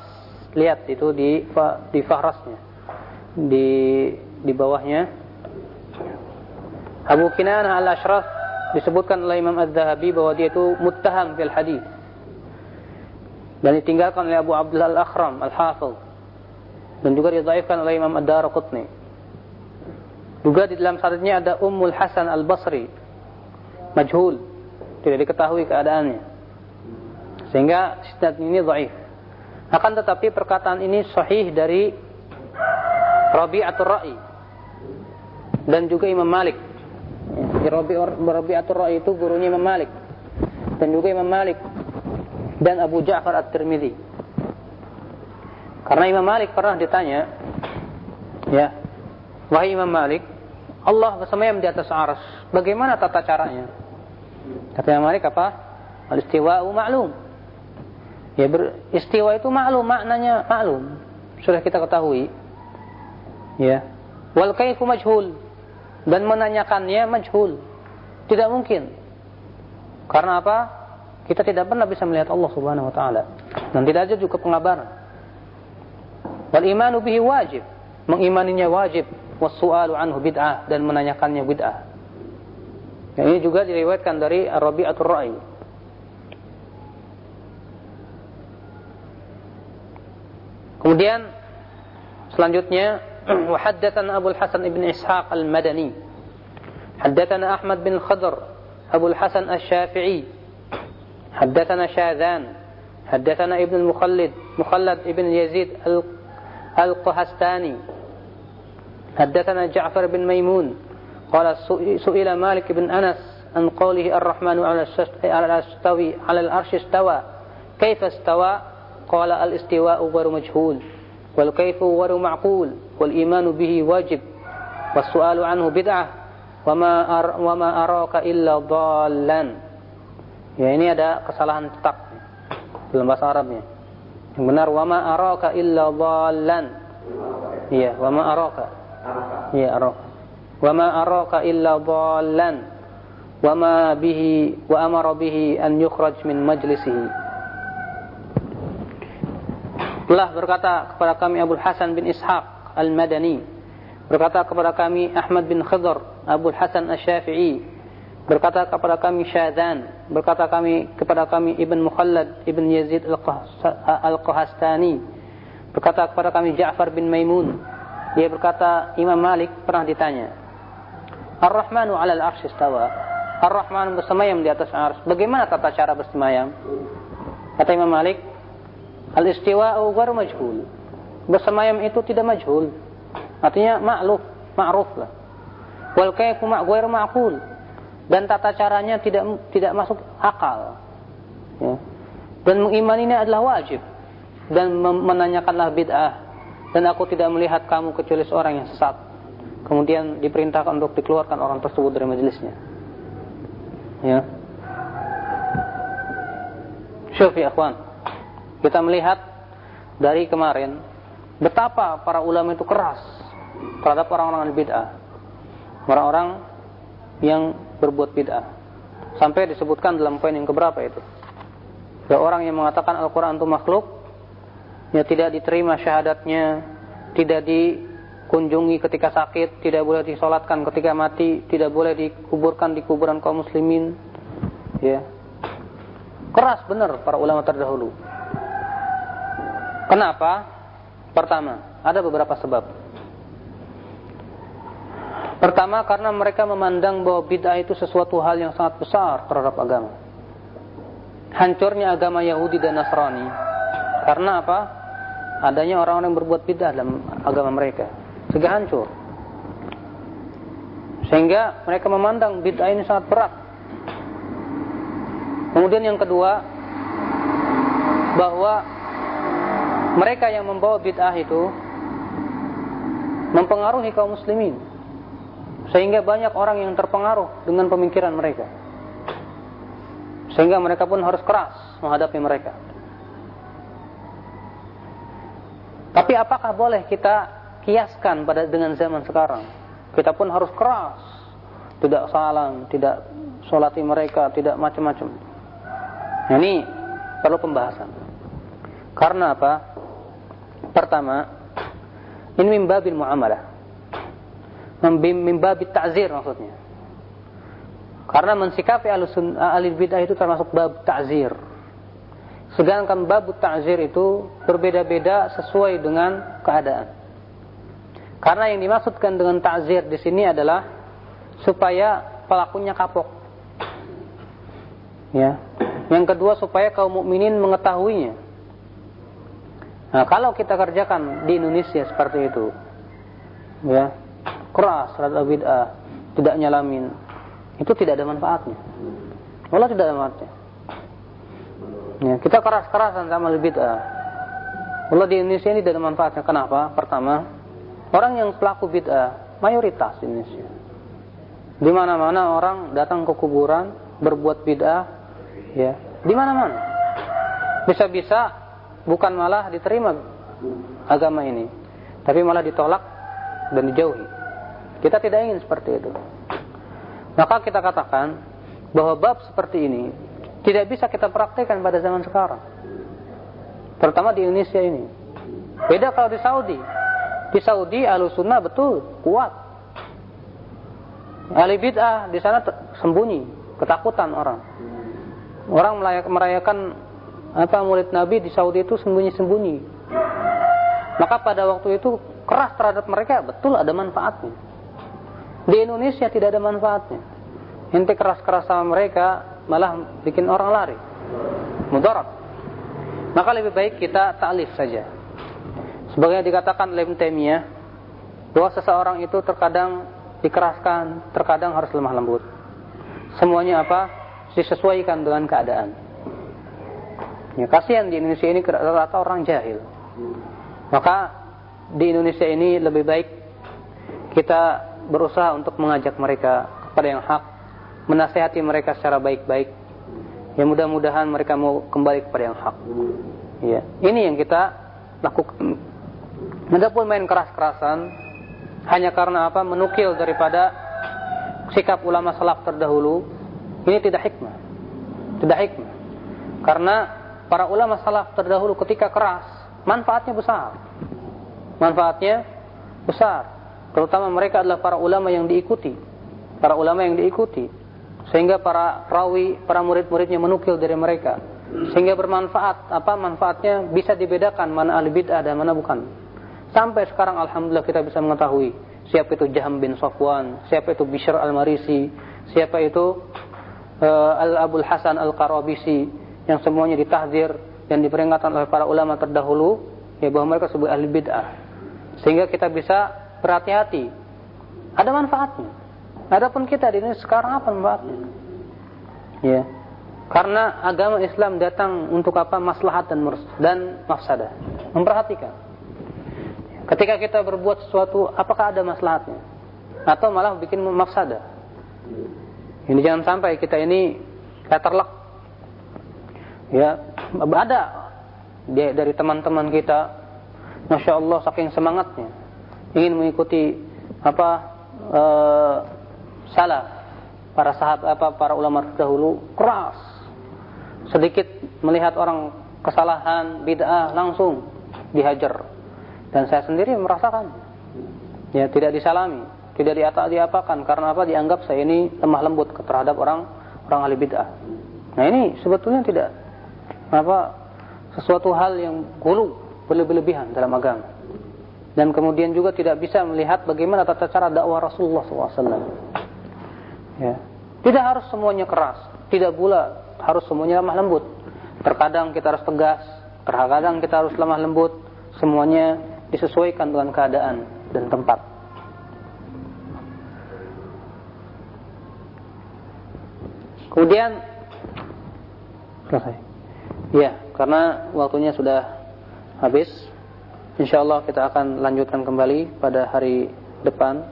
Lihat itu di di fahrasnya. Di di bawahnya. Abu Kinanah Al-Ashras disebutkan oleh Imam Az-Zahabi bahwa dia itu muttaham fil hadis. Dan ditinggalkan oleh Abu Abdullah Al-Akhram Al-Hafiz. Dan juga didhaifkan oleh Imam Ad-Darqutni. Juga di dalam sanadnya ada Ummul Hasan Al-Basri. Majhul tidak diketahui keadaannya. Sehingga isnad ini dhaif. Akan tetapi perkataan ini sahih dari Rabi'atul Ra'i dan juga Imam Malik. Ya, Rabi Rabi'atul Ra'i itu gurunya Imam Malik dan juga Imam Malik dan Abu Ja'far At-Tirmidzi. Karena Imam Malik pernah ditanya, ya, wahai Imam Malik, Allah bersemayam di atas aras. Bagaimana tata caranya? Kata Imam Malik apa? Al-istiwa'u ma'lum. Ya beristiwa itu maklum, maknanya maklum. Sudah kita ketahui. Ya. Wal kaifu majhul. Dan menanyakannya majhul. Tidak mungkin. Karena apa? Kita tidak pernah bisa melihat Allah Subhanahu wa taala. Dan tidak ada juga pengabaran. Wal imanu bihi wajib. Mengimaninya wajib. Wassu'alu anhu bid'ah dan menanyakannya bid'ah. Dan ini juga diriwayatkan dari Ar-Rabi'atul Ra'i. Kemudian selanjutnya وحدثنا أبو الحسن بن إسحاق المدني. حدثنا أحمد بن خضر أبو الحسن الشافعي. حدثنا شاذان حدثنا ابن المخلد مخلد ابن يزيد القهستاني. حدثنا جعفر بن ميمون. قال سئل مالك بن أنس عن قوله الرحمن على على العرش استوى. كيف استوى؟ قال الاستواء غير مجهول والكيف غير معقول والإيمان به واجب والسؤال عنه بدعة. وما وما أراك إلا ضالا. ya ini ada kesalahan cetak dalam bahasa Arabnya. Yang benar wama araka illa dhallan iya wama araka. Iya araka. Wama araka illa dhallan. Wama bihi wa amara bihi an yukhraj min majlisihi. Telah berkata kepada kami Abu Hasan bin Ishaq Al-Madani berkata kepada kami Ahmad bin Khidr Abu Hasan Asy-Syafi'i berkata kepada kami Syadzan berkata kami kepada kami Ibn Mukhallad Ibn Yazid Al-Qahastani berkata kepada kami Ja'far bin Maimun. Dia berkata Imam Malik pernah ditanya Ar-Rahmanu 'alal arsy istawa. Ar-Rahman bersemayam di atas ars bagaimana tata cara bersemayam? Kata Imam Malik Al-istiwa'u ghairu majhul. Bersemayam itu tidak majhul. Artinya ma'luf ma'ruf lah. Wal kayfu ghairu ma'qul. Dan tata caranya tidak tidak masuk akal. Ya. Dan mengimaninya adalah wajib. Dan menanyakanlah bid'ah. Dan aku tidak melihat kamu kecuali seorang yang sesat. Kemudian diperintahkan untuk dikeluarkan orang tersebut dari majelisnya. Ya. Syuf ya akhwan. Kita melihat dari kemarin betapa para ulama itu keras terhadap orang-orang bid'ah. Orang-orang yang berbuat bid'ah. Sampai disebutkan dalam poin yang keberapa itu. Ada orang yang mengatakan Al-Quran itu makhluk, ya tidak diterima syahadatnya, tidak dikunjungi ketika sakit, tidak boleh disolatkan ketika mati, tidak boleh dikuburkan di kuburan kaum muslimin. Ya. Keras benar para ulama terdahulu. Kenapa? Pertama, ada beberapa sebab. Pertama karena mereka memandang bahwa bid'ah itu sesuatu hal yang sangat besar terhadap agama. Hancurnya agama Yahudi dan Nasrani. Karena apa? Adanya orang-orang yang berbuat bid'ah dalam agama mereka. Sehingga hancur. Sehingga mereka memandang bid'ah ini sangat berat. Kemudian yang kedua, bahwa mereka yang membawa bid'ah itu mempengaruhi kaum muslimin sehingga banyak orang yang terpengaruh dengan pemikiran mereka. Sehingga mereka pun harus keras menghadapi mereka. Tapi apakah boleh kita kiaskan pada dengan zaman sekarang? Kita pun harus keras. Tidak salam, tidak solati mereka, tidak macam-macam. Nah, ini perlu pembahasan. Karena apa? Pertama, ini mimbabil muamalah membabit ta'zir maksudnya. Karena mensikapi ahli bidah itu termasuk bab ta'zir. Sedangkan bab ta'zir itu berbeda-beda sesuai dengan keadaan. Karena yang dimaksudkan dengan ta'zir di sini adalah supaya pelakunya kapok. Ya. Yang kedua supaya kaum mukminin mengetahuinya. Nah, kalau kita kerjakan di Indonesia seperti itu, ya, keras terhadap bid'ah, tidak nyalamin, itu tidak ada manfaatnya. Allah tidak ada manfaatnya. Ya, kita keras-kerasan sama bid'ah. Allah di Indonesia ini tidak ada manfaatnya. Kenapa? Pertama, orang yang pelaku bid'ah mayoritas di Indonesia. Di mana-mana orang datang ke kuburan berbuat bid'ah, ya, di mana-mana. Bisa-bisa bukan malah diterima agama ini, tapi malah ditolak dan dijauhi. Kita tidak ingin seperti itu. Maka kita katakan bahwa bab seperti ini tidak bisa kita praktekkan pada zaman sekarang. Terutama di Indonesia ini. Beda kalau di Saudi. Di Saudi ahlu sunnah betul, kuat. Ahli bid'ah di sana sembunyi, ketakutan orang. Orang merayakan apa murid Nabi di Saudi itu sembunyi-sembunyi. Maka pada waktu itu keras terhadap mereka betul ada manfaatnya. Di Indonesia tidak ada manfaatnya. Inti keras-keras sama mereka malah bikin orang lari. Mudarat. Maka lebih baik kita ta'lif saja. Sebagaimana dikatakan oleh Taimiyah bahwa seseorang itu terkadang dikeraskan, terkadang harus lemah lembut. Semuanya apa? Disesuaikan dengan keadaan. Ya, kasihan di Indonesia ini rata-rata orang jahil. Maka di Indonesia ini lebih baik kita berusaha untuk mengajak mereka kepada yang hak menasehati mereka secara baik-baik. Ya mudah-mudahan mereka mau kembali kepada yang hak. Ya, ini yang kita lakukan. Adapun main keras-kerasan hanya karena apa? Menukil daripada sikap ulama salaf terdahulu, ini tidak hikmah. Tidak hikmah. Karena para ulama salaf terdahulu ketika keras, manfaatnya besar. Manfaatnya besar. Terutama mereka adalah para ulama yang diikuti. Para ulama yang diikuti sehingga para rawi, para murid-muridnya menukil dari mereka sehingga bermanfaat apa manfaatnya bisa dibedakan mana ahli bid'ah dan mana bukan sampai sekarang alhamdulillah kita bisa mengetahui siapa itu Jaham bin Safwan siapa itu Bishr al-Marisi siapa itu uh, Al-Abul Hasan al-Qarabisi yang semuanya ditahdir dan diperingatkan oleh para ulama terdahulu ya bahwa mereka sebagai ahli bid'ah sehingga kita bisa berhati-hati ada manfaatnya Adapun kita di ini sekarang apa manfaatnya? Ya. Karena agama Islam datang untuk apa? Maslahat dan dan mafsadah. Memperhatikan. Ketika kita berbuat sesuatu, apakah ada maslahatnya? Atau malah bikin mafsadah? Ini jangan sampai kita ini terlek. Ya, ada dari teman-teman kita, masya Allah saking semangatnya ingin mengikuti apa uh, salaf, para sahabat apa para ulama terdahulu keras. Sedikit melihat orang kesalahan bid'ah langsung dihajar. Dan saya sendiri merasakan. Ya, tidak disalami, tidak diata diapakan karena apa? Dianggap saya ini lemah lembut terhadap orang orang ahli bid'ah. Nah, ini sebetulnya tidak apa sesuatu hal yang gulu berlebihan dalam agama. Dan kemudian juga tidak bisa melihat bagaimana tata cara dakwah Rasulullah SAW. Ya. Tidak harus semuanya keras, tidak pula harus semuanya lemah lembut. Terkadang kita harus tegas, terkadang kita harus lemah lembut. Semuanya disesuaikan dengan keadaan dan tempat. Kemudian selesai. Ya, karena waktunya sudah habis. Insya Allah kita akan lanjutkan kembali pada hari depan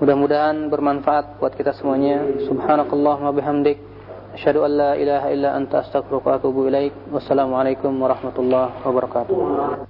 Mudah-mudahan bermanfaat buat kita semuanya. Subhanakallah wa bihamdik. Asyhadu an la ilaha illa anta astaghfiruka wa atubu ilaik. Wassalamualaikum warahmatullahi wabarakatuh.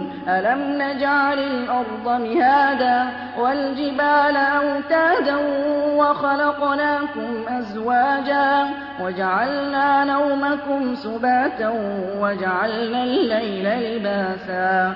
ألم نجعل الأرض مهادا والجبال أوتادا وخلقناكم أزواجا وجعلنا نومكم سباتا وجعلنا الليل لباسا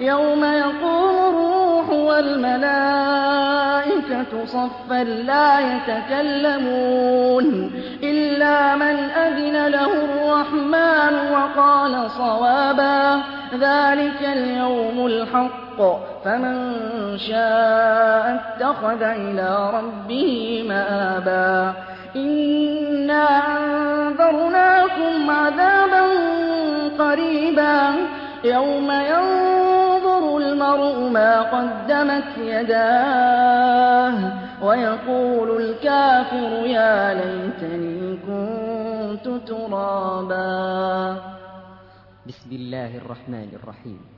يوم يقوم الروح والملائكة صفا لا يتكلمون إلا من أذن له الرحمن وقال صوابا ذلك اليوم الحق فمن شاء اتخذ إلى ربه مآبا إنا أنذرناكم عذابا قريبا يوم ينظر المرء ما قدمت يداه ويقول الكافر يا ليتني كنت ترابا. بسم الله الرحمن الرحيم.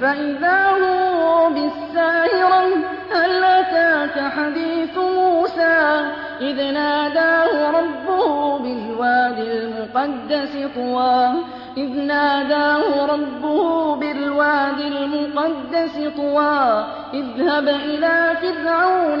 فإذا هو بالساهرة هل أتاك حديث موسى؟ إذ ناداه ربه بالوادي المقدس طوى. إذ ناداه ربه بالوادي المقدس طوى. اذهب إلى فرعون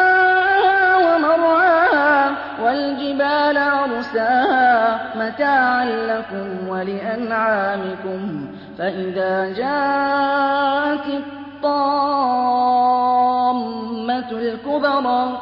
والجبال أرساها متاعا لكم ولأنعامكم. فإذا جاءت الطامة الكبرى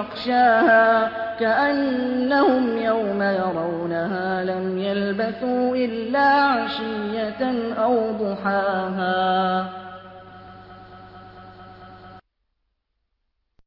يخشاها كأنهم يوم يرونها لم يلبثوا إلا عشية أو ضحاها